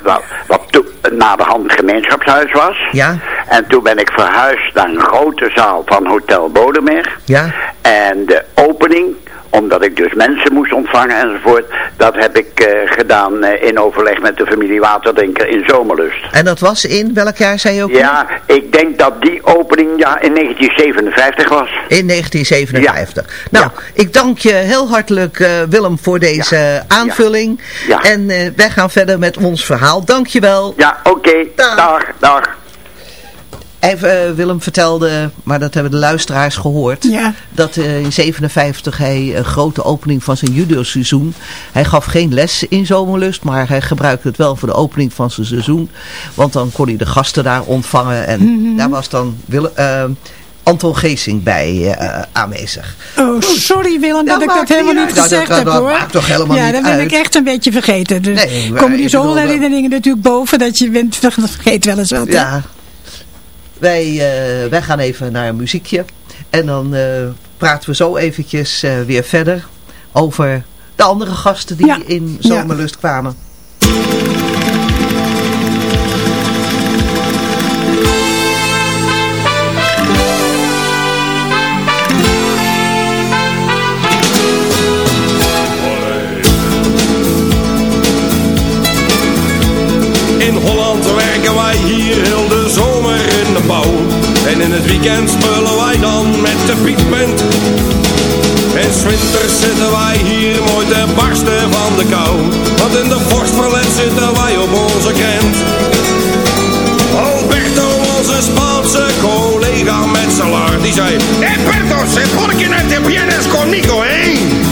wat, wat toen na de hand gemeenschapshuis was. Ja. En toen ben ik verhuisd naar een grote zaal van Hotel Bodemer. Ja. En de opening, omdat ik dus mensen moest ontvangen enzovoort, dat heb ik eh, gedaan eh, in overleg met de familie Waterdrinker in Zomerlust. En dat was in, welk jaar zei je ook? Ja, ik denk dat die opening ja, in 1957 was. In 1957. Nou, ik dank je heel hartelijk eh, Willem voor deze aanvulling. Ja. En eh, wij gaan verder met ons verhaal. Dank je wel. Ja, oké. Dag, dag. Even, eh, Willem vertelde, maar dat hebben de luisteraars gehoord, Ja. dat eh, in 57 hij een grote opening van zijn judo-seizoen. Hij gaf geen les in Zomerlust, maar hij gebruikte het wel voor de opening van zijn seizoen. Want dan kon hij de gasten daar ontvangen en Mhm. daar was dan Willem, eh, Anton Geesing bij eh, aanwezig. Oh, sorry Willem dat Ja, ik dat helemaal niet niet uit. gezegd Dat- heb dat hoor. maakt toch helemaal ja, niet dat ben uit. ik echt een beetje vergeten. Er Nee, maar komen er zoveel bedoel, herinneringen natuurlijk boven dat je bent ver- vergeet wel eens wat. Ja, wij, eh, wij gaan even naar een muziekje. En dan eh, praten we zo eventjes eh, weer verder over de andere gasten die Ja, in. Zomerlust kwamen. En in het weekend spullen wij dan met de piepband. En winters zitten wij hier mooi te barsten van de kou. Want in de vorstverlet zitten wij op onze krent. Alberto, onze Spaanse collega met salar. die zei... Eh, se porquen te vienes conmigo, eh?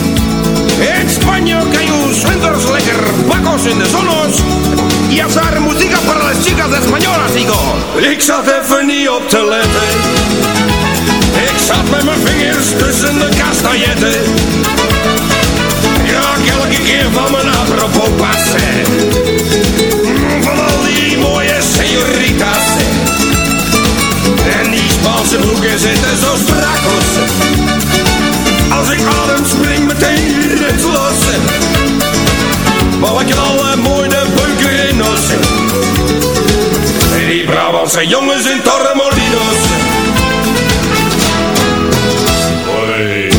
In Spanje kan je winters lekker bakkos in de zon zijn Ik zat even niet op te letten. Ik zat met mijn vingers tussen de kastanjetten. Raak elke keer van mijn apropos passen. Van al die mooie senoritas. En die Spaanse broeken zitten zo strak Als ik adem spring meteen het los. Maar wat je Brabantse jongens in Torremolinos. Hoi.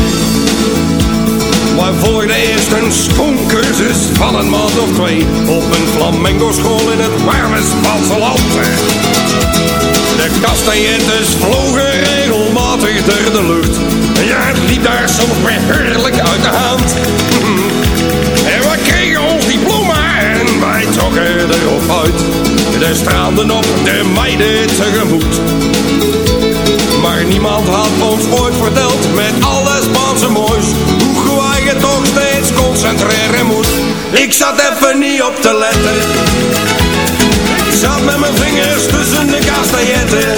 Wij volgden eerst een sponcursus van een maand of twee Op een flamenco school in het warme Spaanse land De kastanjettes vlogen regelmatig door de lucht Ja, het liep daar soms beheerlijk uit de hand En we kregen ons diploma en wij trokken erop uit De straalden op de meiden tegemoet. Maar niemand had ons ooit verteld met alle Spaanse moois Hoe gewoon je toch steeds concentreren moet Ik zat even niet op te letten. Ik zat met mijn vingers tussen de kastanjetten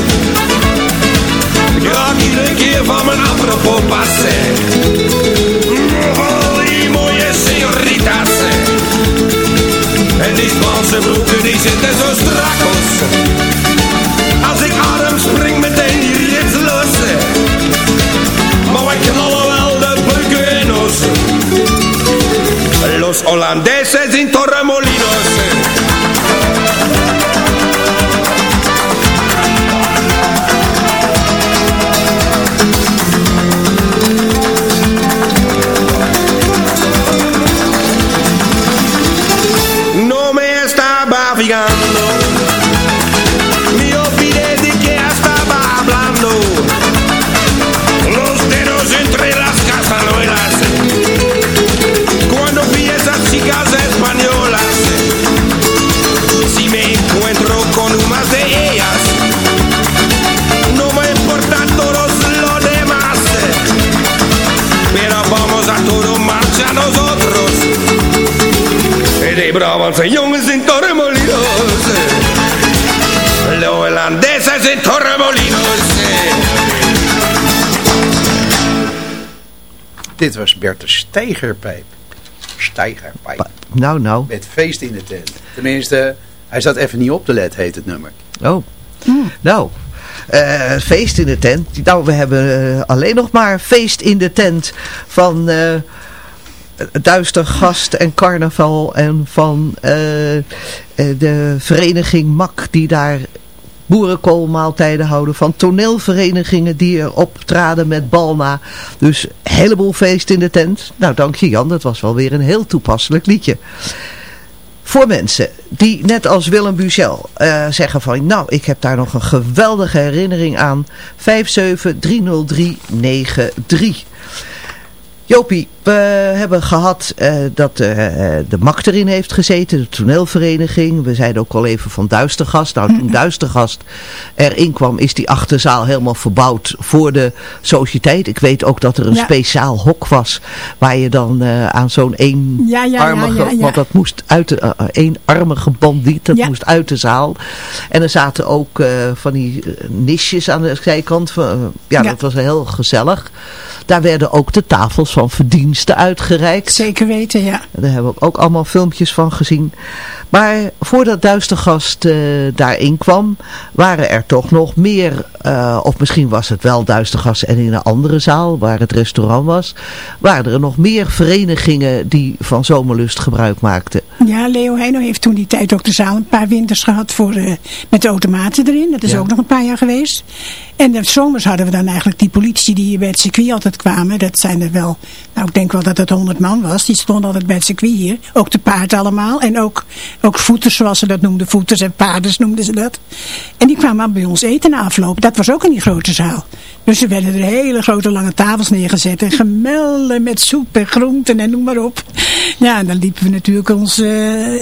Ik raak iedere keer van mijn apropos passé Al die mooie senoritas En die Spaanse broeken die zitten zo strak Als ik adem spring meteen die rits los Maar wij knallen wel de bunker in ons Los Holandeses in Torremolinos De Brabantse jongens in Torremolinos De Holandeses in Torremolinos Dit was Bert de Steigerpijp. Steigerpijp. Nou, nou. Met feest in de tent. Tenminste, hij zat even niet op te letten, heet het nummer. Oh. Nou, eh, feest in de tent. Nou, we hebben eh, alleen nog maar feest in de tent van eh Duister Gast en Carnaval en van eh, eh, de vereniging MAK die daar boerenkoolmaaltijden houden. Van toneelverenigingen die er optraden met Balma. Dus een heleboel feest in de tent. Nou, dank je Jan, dat was wel weer een heel toepasselijk liedje. Voor mensen die net als Willem Buchel eh, zeggen van... nou, ik heb daar nog een geweldige herinnering aan. 5730393. Jopie, we hebben gehad eh, dat eh, de MAK erin heeft gezeten, de toneelvereniging. We zeiden ook al even van Duistergast. Nou, toen Duistergast erin kwam, is die achterzaal helemaal verbouwd voor de sociëteit. Ik weet ook dat er een Ja. speciaal hok was, waar je dan eh, aan zo'n eenarmige, Ja, ja, want dat moest uit de, eenarmige bandiet, dat moest uit de zaal. En er zaten ook van die nisjes aan de zijkant. Ja, dat was heel gezellig. Daar werden ook de tafels van uitgereikt. Zeker weten, ja. Daar hebben we ook allemaal filmpjes van gezien. Maar voordat Duistergast eh daarin kwam, waren er toch nog meer, eh, of misschien was het wel Duistergast en in een andere zaal, waar het restaurant was, waren er nog meer verenigingen die van Zomerlust gebruik maakten. Ja, Leo Heino heeft toen die tijd ook de zaal een paar winters gehad voor, eh, met de automaten erin. Dat is Ja. ook nog een paar jaar geweest. En de zomers hadden we dan eigenlijk die politie die hier bij het circuit altijd kwamen. Dat zijn er wel, nou ik denk wel dat het 100 man was. Die stonden altijd bij het circuit hier. Ook te paard allemaal. En ook, ook voeters zoals ze dat noemden. Voeters en paarders noemden ze dat. En die kwamen aan bij ons eten na afloop. Dat was ook in die grote zaal. Dus er werden er hele grote lange tafels neergezet. En gemelden met soep en groenten en noem maar op. Ja, en dan liepen we natuurlijk ons eh,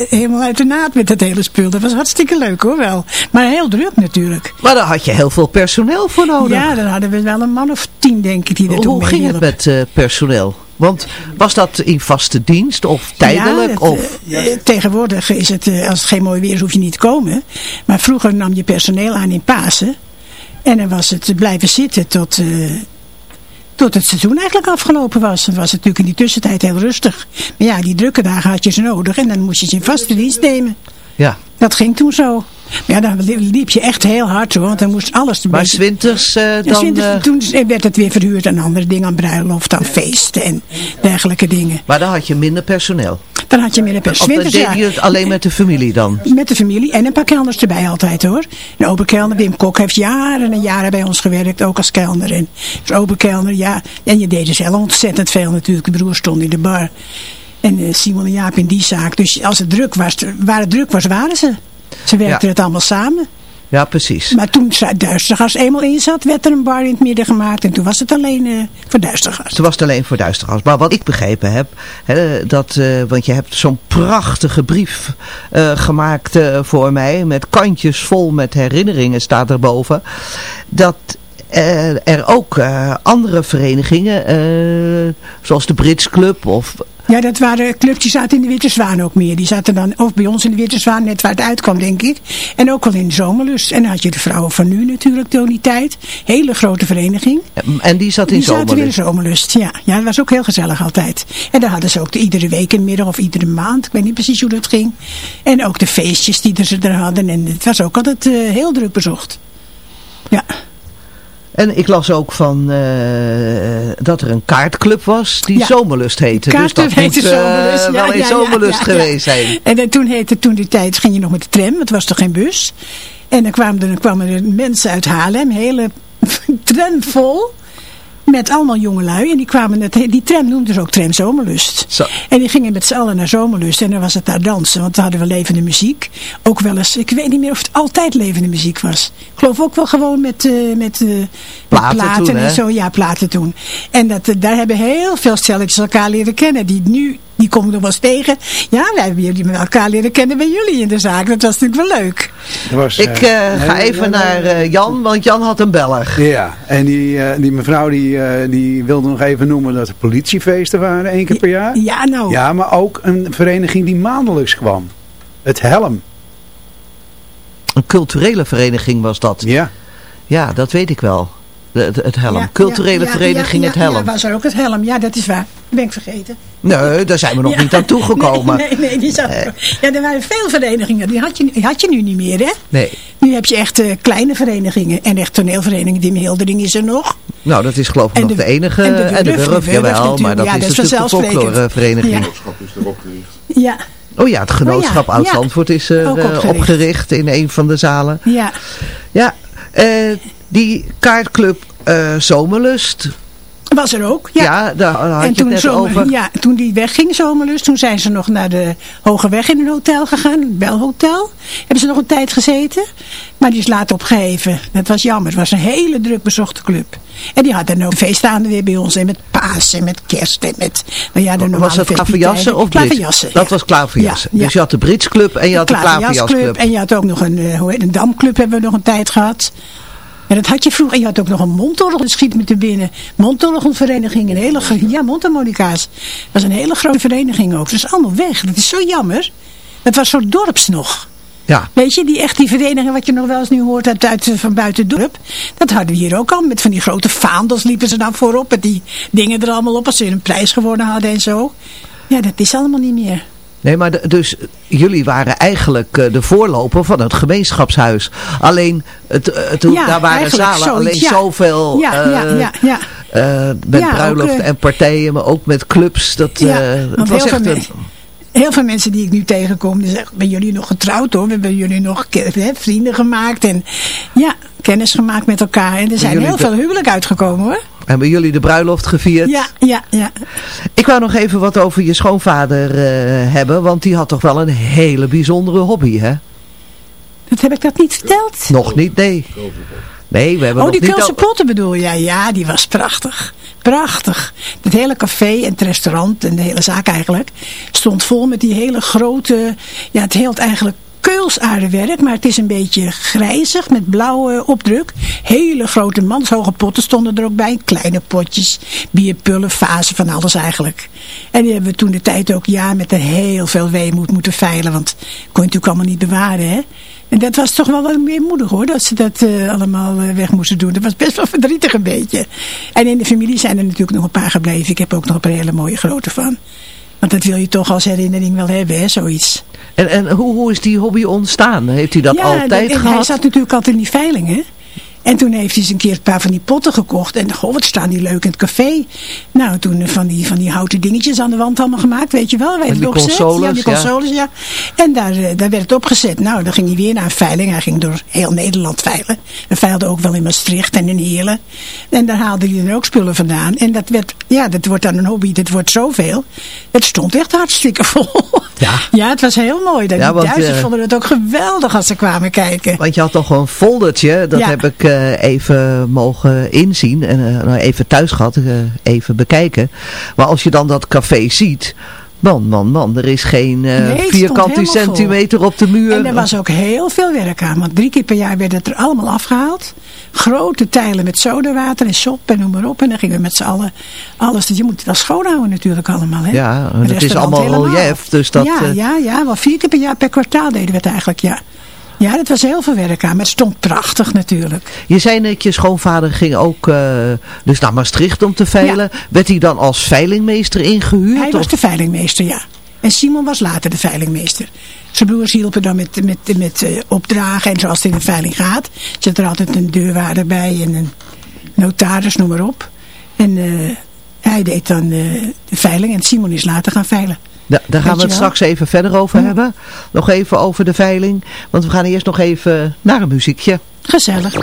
helemaal uit de naad met dat hele spul. Dat was hartstikke leuk hoor wel. Maar heel druk natuurlijk. Maar daar had je heel veel personeel voor nodig. Ja, dan hadden we wel een man of tien denk ik die toen Hoe ging het met eh, personeel? Want was dat in vaste dienst of tijdelijk? Ja, of? eh, tegenwoordig is het, als het geen mooi weer is, hoef je niet te komen. Maar vroeger nam je personeel aan in Pasen. En dan was het blijven zitten tot, eh, tot het seizoen eigenlijk afgelopen was. Dan was het natuurlijk in die tussentijd heel rustig. Maar ja, die drukke dagen had je ze nodig. En dan moest je ze in vaste dienst nemen. Ja. Dat ging toen zo. Maar ja, dan liep je echt heel hard hoor. Want dan moest alles... Maar zwinters Ja, dan... winters- eh, toen werd het weer verhuurd aan andere dingen, aan bruiloft, aan feesten en dergelijke dingen. maar dan had je minder personeel. Dan had je meer een Of dan perswinters, deed ja. je het alleen met de familie dan? Met de familie en een paar kelners erbij altijd hoor. Een open kelner, Wim Kok heeft jaren en jaren bij ons gewerkt, ook als kelner. En als open kelner, ja. En je deed dus heel ontzettend veel natuurlijk. De broer stond in de bar. En eh, Simon en Jaap in die zaak. Dus als het druk was, waar het druk was, waren ze. Ze werkten Ja. het allemaal samen. Ja, precies. Maar toen Duistergas eenmaal in zat, werd er een bar in het midden gemaakt. En toen was het alleen eh, voor Duistergas. Toen was het alleen voor Duistergas. Maar wat ik begrepen heb, hè, dat, eh, want je hebt zo'n prachtige brief eh, gemaakt voor mij. Met kantjes vol met herinneringen staat erboven. Dat er ook andere verenigingen, zoals de Brits Club of... Ja, dat waren clubs die zaten in de Witte Zwaan ook meer. Die zaten dan, of bij ons in de Witte Zwaan, net waar het uitkwam, denk ik. En ook wel in de Zomerlust. En dan had je de Vrouwen van Nu natuurlijk die tijd. Hele grote vereniging. En die zat in Die zaten weer in Zomerlust. Zomerlust, ja. Ja, dat was ook heel gezellig altijd. En daar hadden ze ook de, iedere week een middag of iedere maand. Ik weet niet precies hoe dat ging. En ook de feestjes die ze er hadden. En het was ook altijd eh, heel druk bezocht. Ja. En ik las ook van eh, dat er een kaartclub was die Ja. Zomerlust heette. Dus dat heette moet eh, Zomerlust. Ja, wel in ja, Zomerlust geweest zijn. En dan toen heette toen die tijd ging je nog met de tram. Het was toch geen bus. En dan kwamen er, dan kwamen er mensen uit Haarlem. Hele tram vol. Met allemaal jongelui. En die kwamen, het, die tram noemden ze ook tram Zomerlust. Zo. En die gingen met z'n allen naar Zomerlust. En dan was het daar dansen. Want dan hadden we levende muziek. Ook wel eens, ik weet niet meer of het altijd levende muziek was. Ik geloof ook wel gewoon met, eh, met, eh, met Platen platen toen, hè? en zo. Ja, platen toen. En dat, eh, daar hebben heel veel stelletjes elkaar leren kennen. Die nu, die komen nog wel eens tegen. Ja, wij hebben jullie met elkaar leren kennen bij jullie in de zaak. Dat was natuurlijk wel leuk. Was, Ik eh, eh, ga nee, even nee, naar eh, Jan, want Jan had een beller. Ja, en die, eh, die mevrouw die, eh, die wilde nog even noemen dat er politiefeesten waren, één keer per jaar. Ja, nou. Ja, maar ook een vereniging die maandelijks kwam. Het Helm. Een culturele vereniging was dat. Ja. Ja, dat weet ik wel. Het, het Helm. Ja, culturele ja, vereniging ja, Het Helm. Ja, was er ook het helm. Ja, dat is waar. Ben ik vergeten. Nee, daar zijn we nog niet aan toegekomen. Nee, nee, nee, die zat. Ja, er waren veel verenigingen. Die had je, die had je nu niet meer, hè? Nee. Nu heb je echt eh, kleine verenigingen. En echt toneelverenigingen. Dim Hildering is er nog. Nou, dat is geloof ik nog de- de enige. en de En de Wurf jawel. Maar dat Ja, is dat is natuurlijk de folklorevereniging. Ja. Oh ja, het genootschap Oh. Oud-Zandvoort is Ook eh, opgericht. opgericht in een van de zalen. ja. Ja, eh, die kaartclub eh, Zomerlust. Was er ook, ja. Ja, daar had en je toen, het net zomer, over. ja, toen die wegging, Zomerlust, toen zijn ze nog naar de Hogeweg in een hotel gegaan, het Belhotel. Hebben ze nog een tijd gezeten, maar die is laat opgeheven. Dat was jammer, het was een hele druk bezochte club. En die hadden ook feestdagen weer bij ons, en met paas en met kerst en met... Nou ja, de normale was dat klaverjassen of? Klaverjassen, Dat ja. was klaverjassen. Ja, ja. Dus je had de Brits club en je had de Klaverjasclub. klaverjasclub. En je had ook nog een, eh, hoe heet, een damclub hebben we nog een tijd gehad. En dat had je vroeger. En je had ook nog een mondorgel. Schiet me te binnen. Mondorgelvereniging. Een hele, ja, mondharmonica's. Dat was een hele grote vereniging ook. Dat is allemaal weg. Dat is zo jammer. Dat was zo dorps nog. Ja. Weet je, die echt die vereniging wat je nog wel eens nu hoort uit, uit, van buiten het dorp. Dat hadden we hier ook al. Met van die grote vaandels liepen ze dan voorop. Met die dingen er allemaal op als ze een prijs gewonnen hadden en zo. Ja, dat is allemaal niet meer. Nee, maar de- dus jullie waren eigenlijk eh, de voorloper van het gemeenschapshuis. Alleen, het, eh, Ja, daar waren zalen, zoiets, alleen ja. zoveel Ja, ja, eh, ja, ja. met ook, bruiloften en partijen, maar ook met clubs. Dat, het was heel echt veel, een... mensen, heel veel mensen die ik nu tegenkom, die zeggen, ben jullie nog getrouwd hoor? We hebben jullie nog hè, vrienden gemaakt en ja, kennis gemaakt met elkaar. En er zijn heel veel huwelijken uitgekomen hoor. Hebben jullie de bruiloft gevierd? Ja, ja, ja. Ik wou nog even wat over je schoonvader eh, hebben, want die had toch wel een hele bijzondere hobby, hè? Dat heb ik dat niet verteld? Nog niet, nee. Nee, we hebben Oh, nog die. Keulse potten bedoel je? Ja, ja, die was prachtig. Prachtig. Het hele café en het restaurant en de hele zaak eigenlijk stond vol met die hele grote, ja het hield eigenlijk keulsaardewerk, maar het is een beetje grijzig met blauwe opdruk. Hele grote manshoge potten stonden er ook bij. Kleine potjes, bierpullen, vazen, van alles eigenlijk. En die hebben we toen de tijd ook ja met er heel veel weemoed moeten veilen, want kon je natuurlijk allemaal niet bewaren hè. En dat was toch wel meer moedig hoor, dat ze dat uh, allemaal uh, weg moesten doen. Dat was best wel verdrietig een beetje. En in de familie zijn er natuurlijk nog een paar gebleven. Ik heb ook nog een hele mooie grote van. Want dat wil je toch als herinnering wel hebben, hè, zoiets. En, en hoe, hoe is die hobby ontstaan? Heeft u dat ja, altijd gehad? hij zat natuurlijk altijd in die veilingen. En toen heeft hij eens een keer een paar van die potten gekocht. En goh, wat staan die leuk in het café. Nou, toen van die, van die houten dingetjes aan de wand allemaal gemaakt, weet je wel. En die consoles, ja, die consoles, ja. En daar, eh, daar werd het opgezet. Nou, dan ging hij weer naar een veiling. Hij ging door heel Nederland veilen. Hij veilde ook wel in Maastricht en in Heerlen. En daar haalde hij dan ook spullen vandaan. En dat werd, ja, dat wordt dan een hobby. Dat wordt zoveel. Het stond echt hartstikke vol. Ja. Ja, het was heel mooi. Die Ja, want, Duitsers eh, vonden het ook geweldig als ze kwamen kijken. Want je had toch een foldertje, dat Ja. heb ik eh, even mogen inzien en eh, nou, even thuis gehad, eh, even bekijken. Maar als je dan dat café ziet, man, man, man, er is geen eh, Nee, stond vierkante vol. centimeter op de muur. En er was ook heel veel werk aan. Want drie keer per jaar werd het er allemaal afgehaald. Grote tijlen met sodawater en sop en noem maar op. En dan gingen we met z'n allen alles. Je moet het wel schoonhouden natuurlijk allemaal. Hè? Ja, het is allemaal relief, dus dat... ja, eh, ja, ja, wel vier keer per jaar per kwartaal deden we het eigenlijk, ja. Ja, dat was heel veel werk aan. Maar het stond prachtig natuurlijk. Je zei net, je schoonvader ging ook eh, dus naar Maastricht om te veilen. Werd hij dan als veilingmeester ingehuurd? Hij was de veilingmeester, ja. En Simon was later de veilingmeester. Zijn broers hielpen dan met, met, met eh, opdragen en zoals het in de veiling gaat. Zit er altijd een deurwaarder bij en een notaris, noem maar op. En eh, hij deed dan de veiling en Simon is later gaan veilen. Da- daar gaan we het straks even verder over hebben. Nog even over de veiling. Want we gaan eerst nog even naar een muziekje. Gezellig.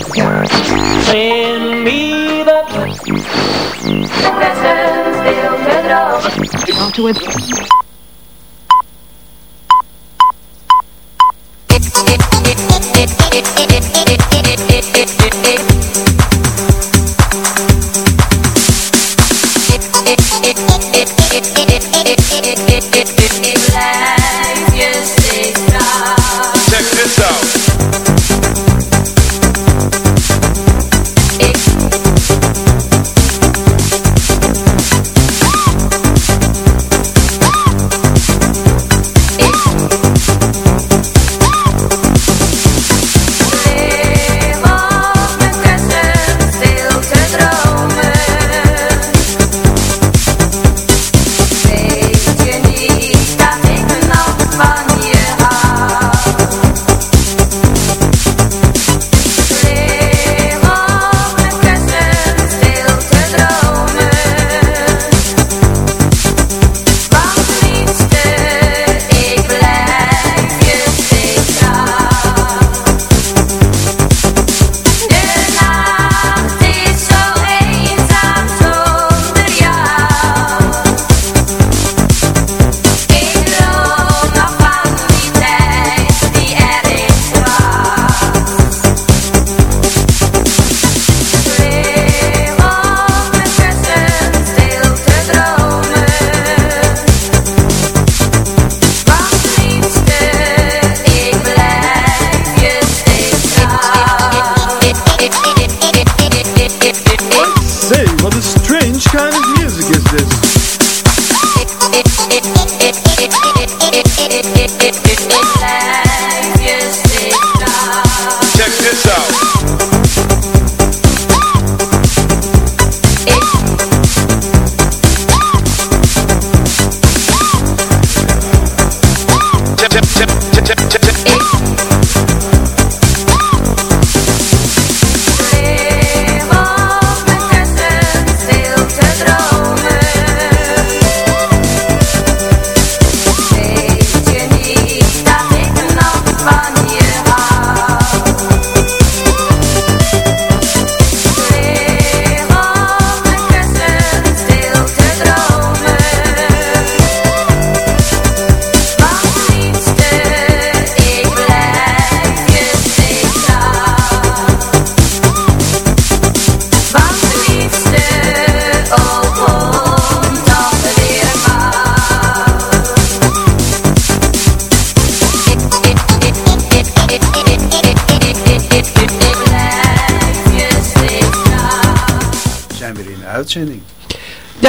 it, it.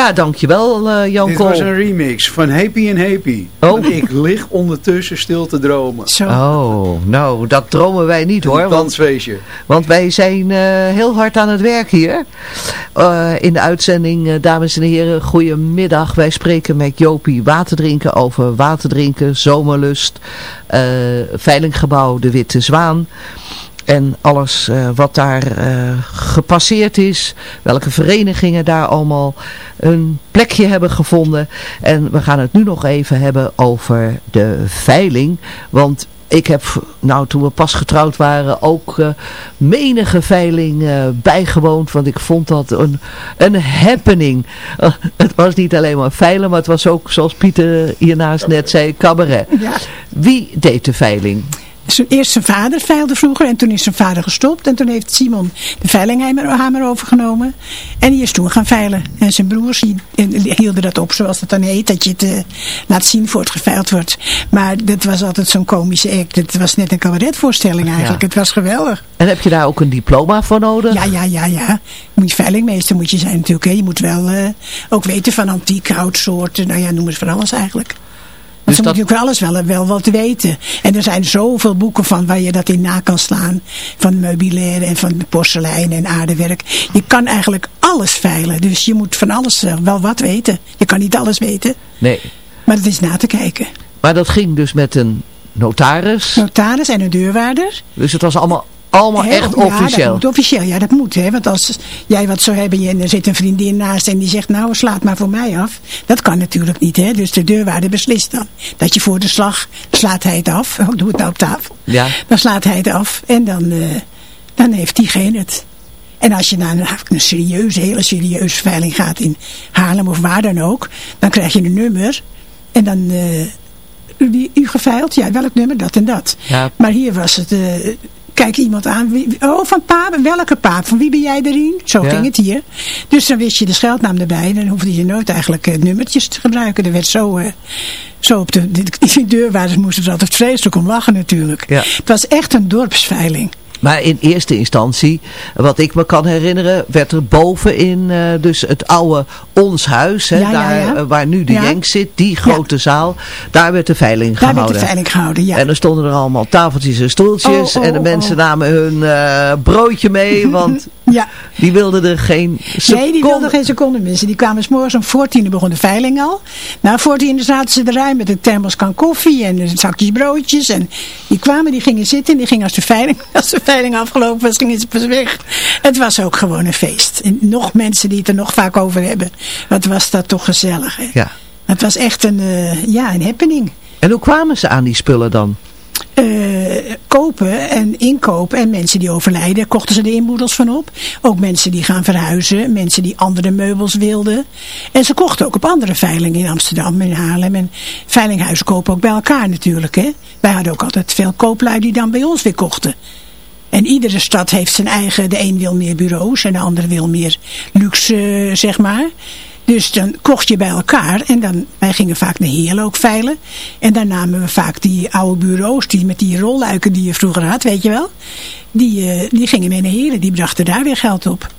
Ja, dankjewel uh, Jan Dit Kool. was een remix van Happy and Happy. Oh. Ik lig ondertussen stil te dromen. Oh, nou, dat dromen wij niet hoor. Een Want, dansfeestje. want wij zijn eh, heel hard aan het werk hier. Eh, in de uitzending, dames en heren, goedemiddag. Wij spreken met Jopie Waterdrinken over waterdrinken, zomerlust, eh veilinggebouw De Witte Zwaan. En alles eh, wat daar eh, gepasseerd is. Welke verenigingen daar allemaal een plekje hebben gevonden. En we gaan het nu nog even hebben over de veiling. Want ik heb, nou toen we pas getrouwd waren, ook eh, menige veiling bijgewoond. Want ik vond dat een, een happening. Het was niet alleen maar veilen, maar het was ook, zoals Pieter hiernaast net zei, cabaret. Ja. Wie deed de veiling? Zijn- Eerst zijn vader veilde vroeger en toen is zijn vader gestopt. En toen heeft Simon de veilinghamer overgenomen. En die is toen gaan veilen. En zijn broers hielden dat op zoals dat dan heet. Dat je het eh, laat zien voor het geveild wordt. Maar dat was altijd zo'n komische act. Het was net een cabaretvoorstelling eigenlijk. Ja. Het was geweldig. En heb je daar ook een diploma voor nodig? Ja, ja, ja, ja. Moet je veilingmeester moet je zijn natuurlijk. Hè. Je moet wel eh, ook weten van antiek houtsoorten. Nou ja, noem het van alles eigenlijk. Dus ze dat- moet ook alles wel, wel wat weten. En er zijn zoveel boeken van waar je dat in na kan slaan. Van meubilair en van porselein en aardewerk. Je kan eigenlijk alles veilen. Dus je moet van alles wel wat weten. Je kan niet alles weten. Nee. Maar het is na te kijken. Maar dat ging dus met een notaris. Notaris en een deurwaarder. Dus het was allemaal, allemaal Heel- echt Ja, dat officieel. moet officieel. Ja, dat moet. Hè? Want als jij wat zou hebben en er zit een vriendin naast en die zegt, nou slaat maar voor mij af. Dat kan natuurlijk niet. Hè? Dus de deurwaarder beslist dan. Dat je voor de slag, slaat hij het af. Oh, doe het nou op tafel. Ja. Dan slaat hij het af en dan, eh, dan heeft diegene het. En als je naar een, een serieuze, hele serieuze veiling gaat in Haarlem of waar dan ook. Dan krijg je een nummer. En dan, eh, wie, u geveild? Ja, welk nummer? Dat en dat. Ja. Maar hier was het, eh, kijk iemand aan. Wie, oh, van paap. Welke paap? Van wie ben jij erin? Zo Ja. ging het hier. Dus dan wist je de scheldnaam erbij. Dan hoefde je nooit eigenlijk eh, nummertjes te gebruiken. Er werd zo, eh, zo op de, de, die deurwaarders moesten er altijd vreselijk om lachen natuurlijk. Ja. Het was echt een dorpsveiling. Maar in eerste instantie, wat ik me kan herinneren, werd er bovenin uh, dus het oude Ons Huis, hè, Ja, daar, ja. uh, waar nu de. Jenk zit, die grote zaal, daar werd de veiling Daar gehouden. werd de veiling gehouden, ja. En er stonden er allemaal tafeltjes en stoeltjes Oh, oh, en de mensen oh. namen hun eh, broodje mee, want Ja. die wilden er geen Nee, die seconde- wilden geen seconde missen. Die kwamen s morgens om 14 begon de veiling al. Nou, 14 zaten ze eruit met een thermoskan koffie en een zakjes broodjes. En die kwamen, die gingen zitten en die gingen als de veiling, als de veiling afgelopen was, gingen ze pas weg. Het was ook gewoon een feest. En nog mensen die het er nog vaak over hebben. Wat was dat toch gezellig, hè? Ja. Het was echt een, eh, ja, een happening. En hoe kwamen ze aan die spullen dan? eh, kopen en inkopen. En mensen die overlijden, kochten ze de inboedels van op. Ook mensen die gaan verhuizen. Mensen die andere meubels wilden. En ze kochten ook op andere veilingen in Amsterdam, in Haarlem. En veilinghuizen kopen ook bij elkaar natuurlijk. Hè. Wij hadden ook altijd veel kooplui die dan bij ons weer kochten. En iedere stad heeft zijn eigen, de een wil meer bureaus en de andere wil meer luxe, zeg maar. Dus dan kocht je bij elkaar en dan, wij gingen vaak naar Heerlen ook veilen. En daar namen we vaak die oude bureaus, die met die rolluiken die je vroeger had, weet je wel. Die, eh, die gingen mee naar Heerlen, die brachten daar weer geld op.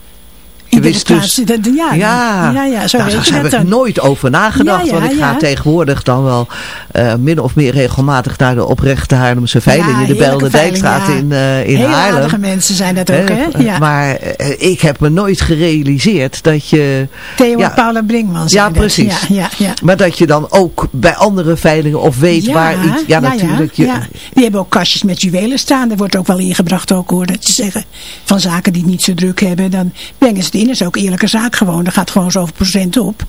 Je wist dus, ja, ja, ja, ja, zo weet je heb dat ik dan. nooit over nagedacht. Ja, ja, want ik ga tegenwoordig dan wel eh, min of meer regelmatig naar de oprechte Haarlemse veiling Ja, in de Belde Dijkstraat ja. in, eh in Hele Haarlem. mensen zijn dat ook, Eh, hè? Ja. Maar ik heb me nooit gerealiseerd dat je... Theo en Paula Brinkman Ja, precies. Ja, ja. Maar dat je dan ook bij andere veilingen of weet waar iets... Ja, natuurlijk. je. Die hebben ook kastjes met juwelen staan. Daar wordt ook wel ingebracht ook hoor. Dat ze zeggen van zaken die het niet zo druk hebben. Dan brengen ze het in. Dat is ook eerlijke zaak gewoon. Dat gaat gewoon zoveel procent op.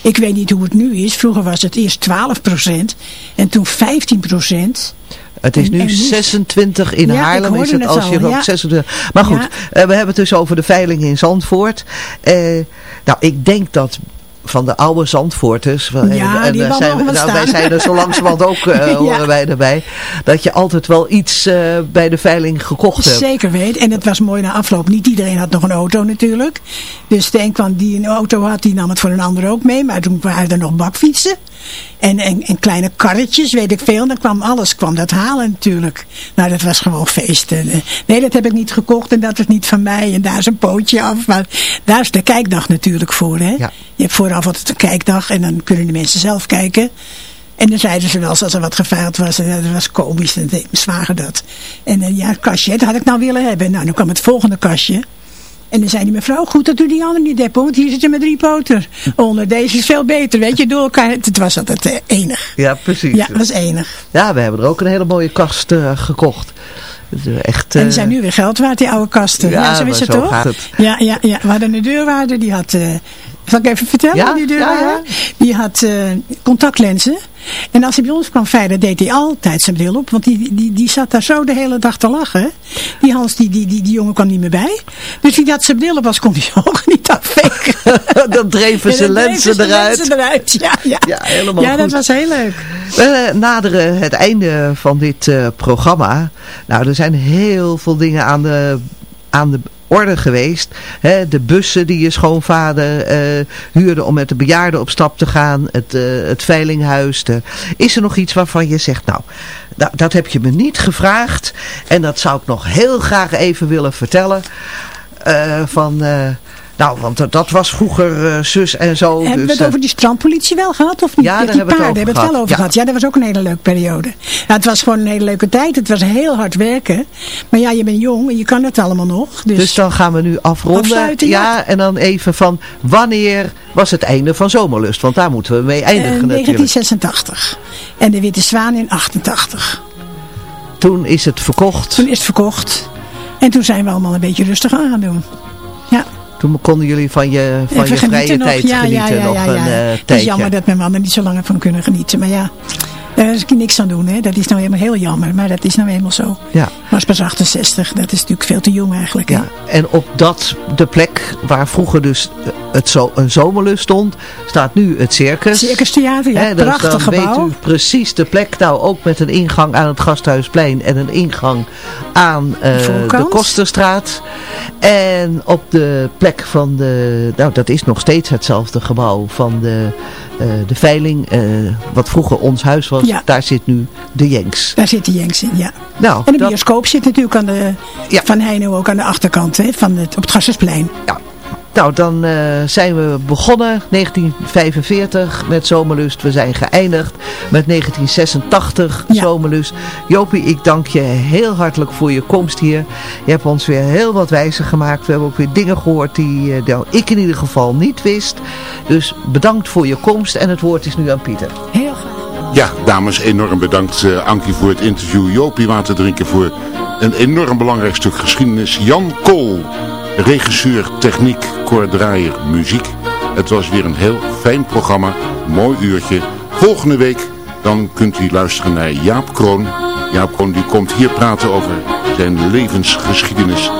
Ik weet niet hoe het nu is. Vroeger was het eerst 12 procent. En toen 15 procent. Het is nu en nu- 26 in Ja, Haarlem is het het als je al, ja. 26. Maar goed, Ja. eh, we hebben het dus over de veiling in Zandvoort. Eh, nou, ik denk dat van de oude Zandvoorters, Ja, en, die eh, hebben zijn, nou, wij zijn er zo langzamerhand ook, eh, Ja. horen wij erbij, dat je altijd wel iets eh, bij de veiling gekocht hebt. Zeker weet. En het was mooi na afloop. Niet iedereen had nog een auto natuurlijk. Dus de een kwam die een auto had, die nam het voor een ander ook mee. Maar toen waren er nog bakfietsen. En, en, en kleine karretjes, weet ik veel. Dan kwam alles, kwam dat halen natuurlijk. Nou, dat was gewoon feest. En, eh, nee, dat heb ik niet gekocht en dat is niet van mij. En daar is een pootje af. Maar daar is de kijkdag natuurlijk voor, hè. Je hebt vooraf altijd een kijkdag en dan kunnen de mensen zelf kijken. En dan zeiden ze wel eens als er wat geveild was. En dat was komisch. Dan deed mijn zwager dat. En uh, ja, het kastje, dat had ik nou willen hebben. Nou, dan kwam het volgende kastje. En dan zei die mevrouw, goed dat u die andere niet hebt, want hier zit je met drie poten onder. Deze is veel beter, weet je, door elkaar. Het was altijd uh, enig. Ja, precies. Ja, dat was enig. Ja, we hebben er ook een hele mooie kast uh, gekocht. Echt, en die zijn nu weer geld waard, die oude kasten. Ja, ja zo is het toch? Het. Ja, ja, ja. We hadden een deurwaarder, die had... Zal ik even vertellen? Ja, die, ja, ja. die had uh, contactlenzen. En als hij bij ons kwam veilen, deed hij altijd zijn bril op. Want die, die, die zat daar zo de hele dag te lachen. Die Hans, die, die, die, die jongen kwam niet meer bij. Dus die had zijn bril op, was, kon hij ogen niet afvegen. dan dreven zijn lenzen dreven eruit. lenzen eruit. Ja, ja. ja helemaal Ja, goed. dat was heel leuk. We naderen het einde van dit uh, programma. Nou, er zijn heel veel dingen aan de, aan de orde geweest. De bussen die je schoonvader uh, huurde om met de bejaarden op stap te gaan. Het, uh, het veilinghuis. Is er nog iets waarvan je zegt, nou, dat, dat heb je me niet gevraagd. En dat zou ik nog heel graag even willen vertellen. Uh, van... Nou, want dat was vroeger uh, zus en zo. Hebben dus, we het uh, over die strandpolitie wel gehad? Of niet? Ja, daar die hebben we het paarden hebben het wel over gehad. gehad. Ja, dat was ook een hele leuke periode. Ja, het was gewoon een hele leuke tijd. Het was heel hard werken. Maar ja, je bent jong en je kan het allemaal nog. Dus, dus dan gaan we nu afronden. Afsluiten, ja. ja. en dan even van wanneer was het einde van Zomerlust? Want daar moeten we mee eindigen uh, natuurlijk. 1986. En de Witte Zwaan in 88. Toen is het verkocht. Toen is het verkocht. En toen zijn we allemaal een beetje rustig aan gaan doen. Ja. Toen konden jullie van je, van je vrije nog. tijd ja, genieten ja, ja, nog een uh, Het is jammer dat mijn man er niet zo lang van kunnen genieten. Maar ja, daar is niks aan doen. Hè. Dat is nou helemaal heel jammer. Maar dat is nou eenmaal zo. Ja. was pas 68. Dat is natuurlijk veel te jong eigenlijk. Hè. Ja. En op dat, de plek waar vroeger dus het zo, een zomerlust stond, staat nu het circus. Circus Theater, ja. Dus prachtig dan gebouw. weet u precies de plek. Nou, ook met een ingang aan het Gasthuisplein en een ingang aan uh, de Kosterstraat. En op de plek van de, nou dat is nog steeds hetzelfde gebouw van de, uh, de veiling, uh, wat vroeger ons huis was. Ja. Daar zit nu de Jenks. Daar zit de Jenks in, ja. Nou, en de dat... bioscoop zit natuurlijk aan de, ja. van Heino ook aan de achterkant, hè, van het, op het Gasthuisplein. Ja. Nou, dan uh, zijn we begonnen 1945 met Zomerlust. We zijn geëindigd met 1986 ja. Zomerlust. Jopie, ik dank je heel hartelijk voor je komst hier. Je hebt ons weer heel wat wijzer gemaakt. We hebben ook weer dingen gehoord die, uh, die ik in ieder geval niet wist. Dus bedankt voor je komst en het woord is nu aan Pieter. Heel. Ja, dames, enorm bedankt uh, Ankie voor het interview. Jopie water drinken voor een enorm belangrijk stuk geschiedenis. Jan Kool. Regisseur, techniek, koordraaier, muziek. Het was weer een heel fijn programma, mooi uurtje. Volgende week dan kunt u luisteren naar Jaap Kroon. Jaap Kroon die komt hier praten over zijn levensgeschiedenis.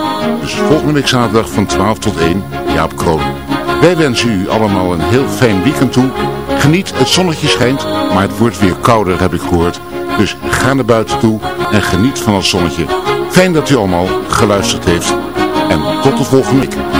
Dus volgende week zaterdag van 12 tot 1, Jaap Kroon. Wij wensen u allemaal een heel fijn weekend toe. Geniet, het zonnetje schijnt, maar het wordt weer kouder heb ik gehoord. Dus ga naar buiten toe en geniet van het zonnetje. Fijn dat u allemaal geluisterd heeft. En tot de volgende week.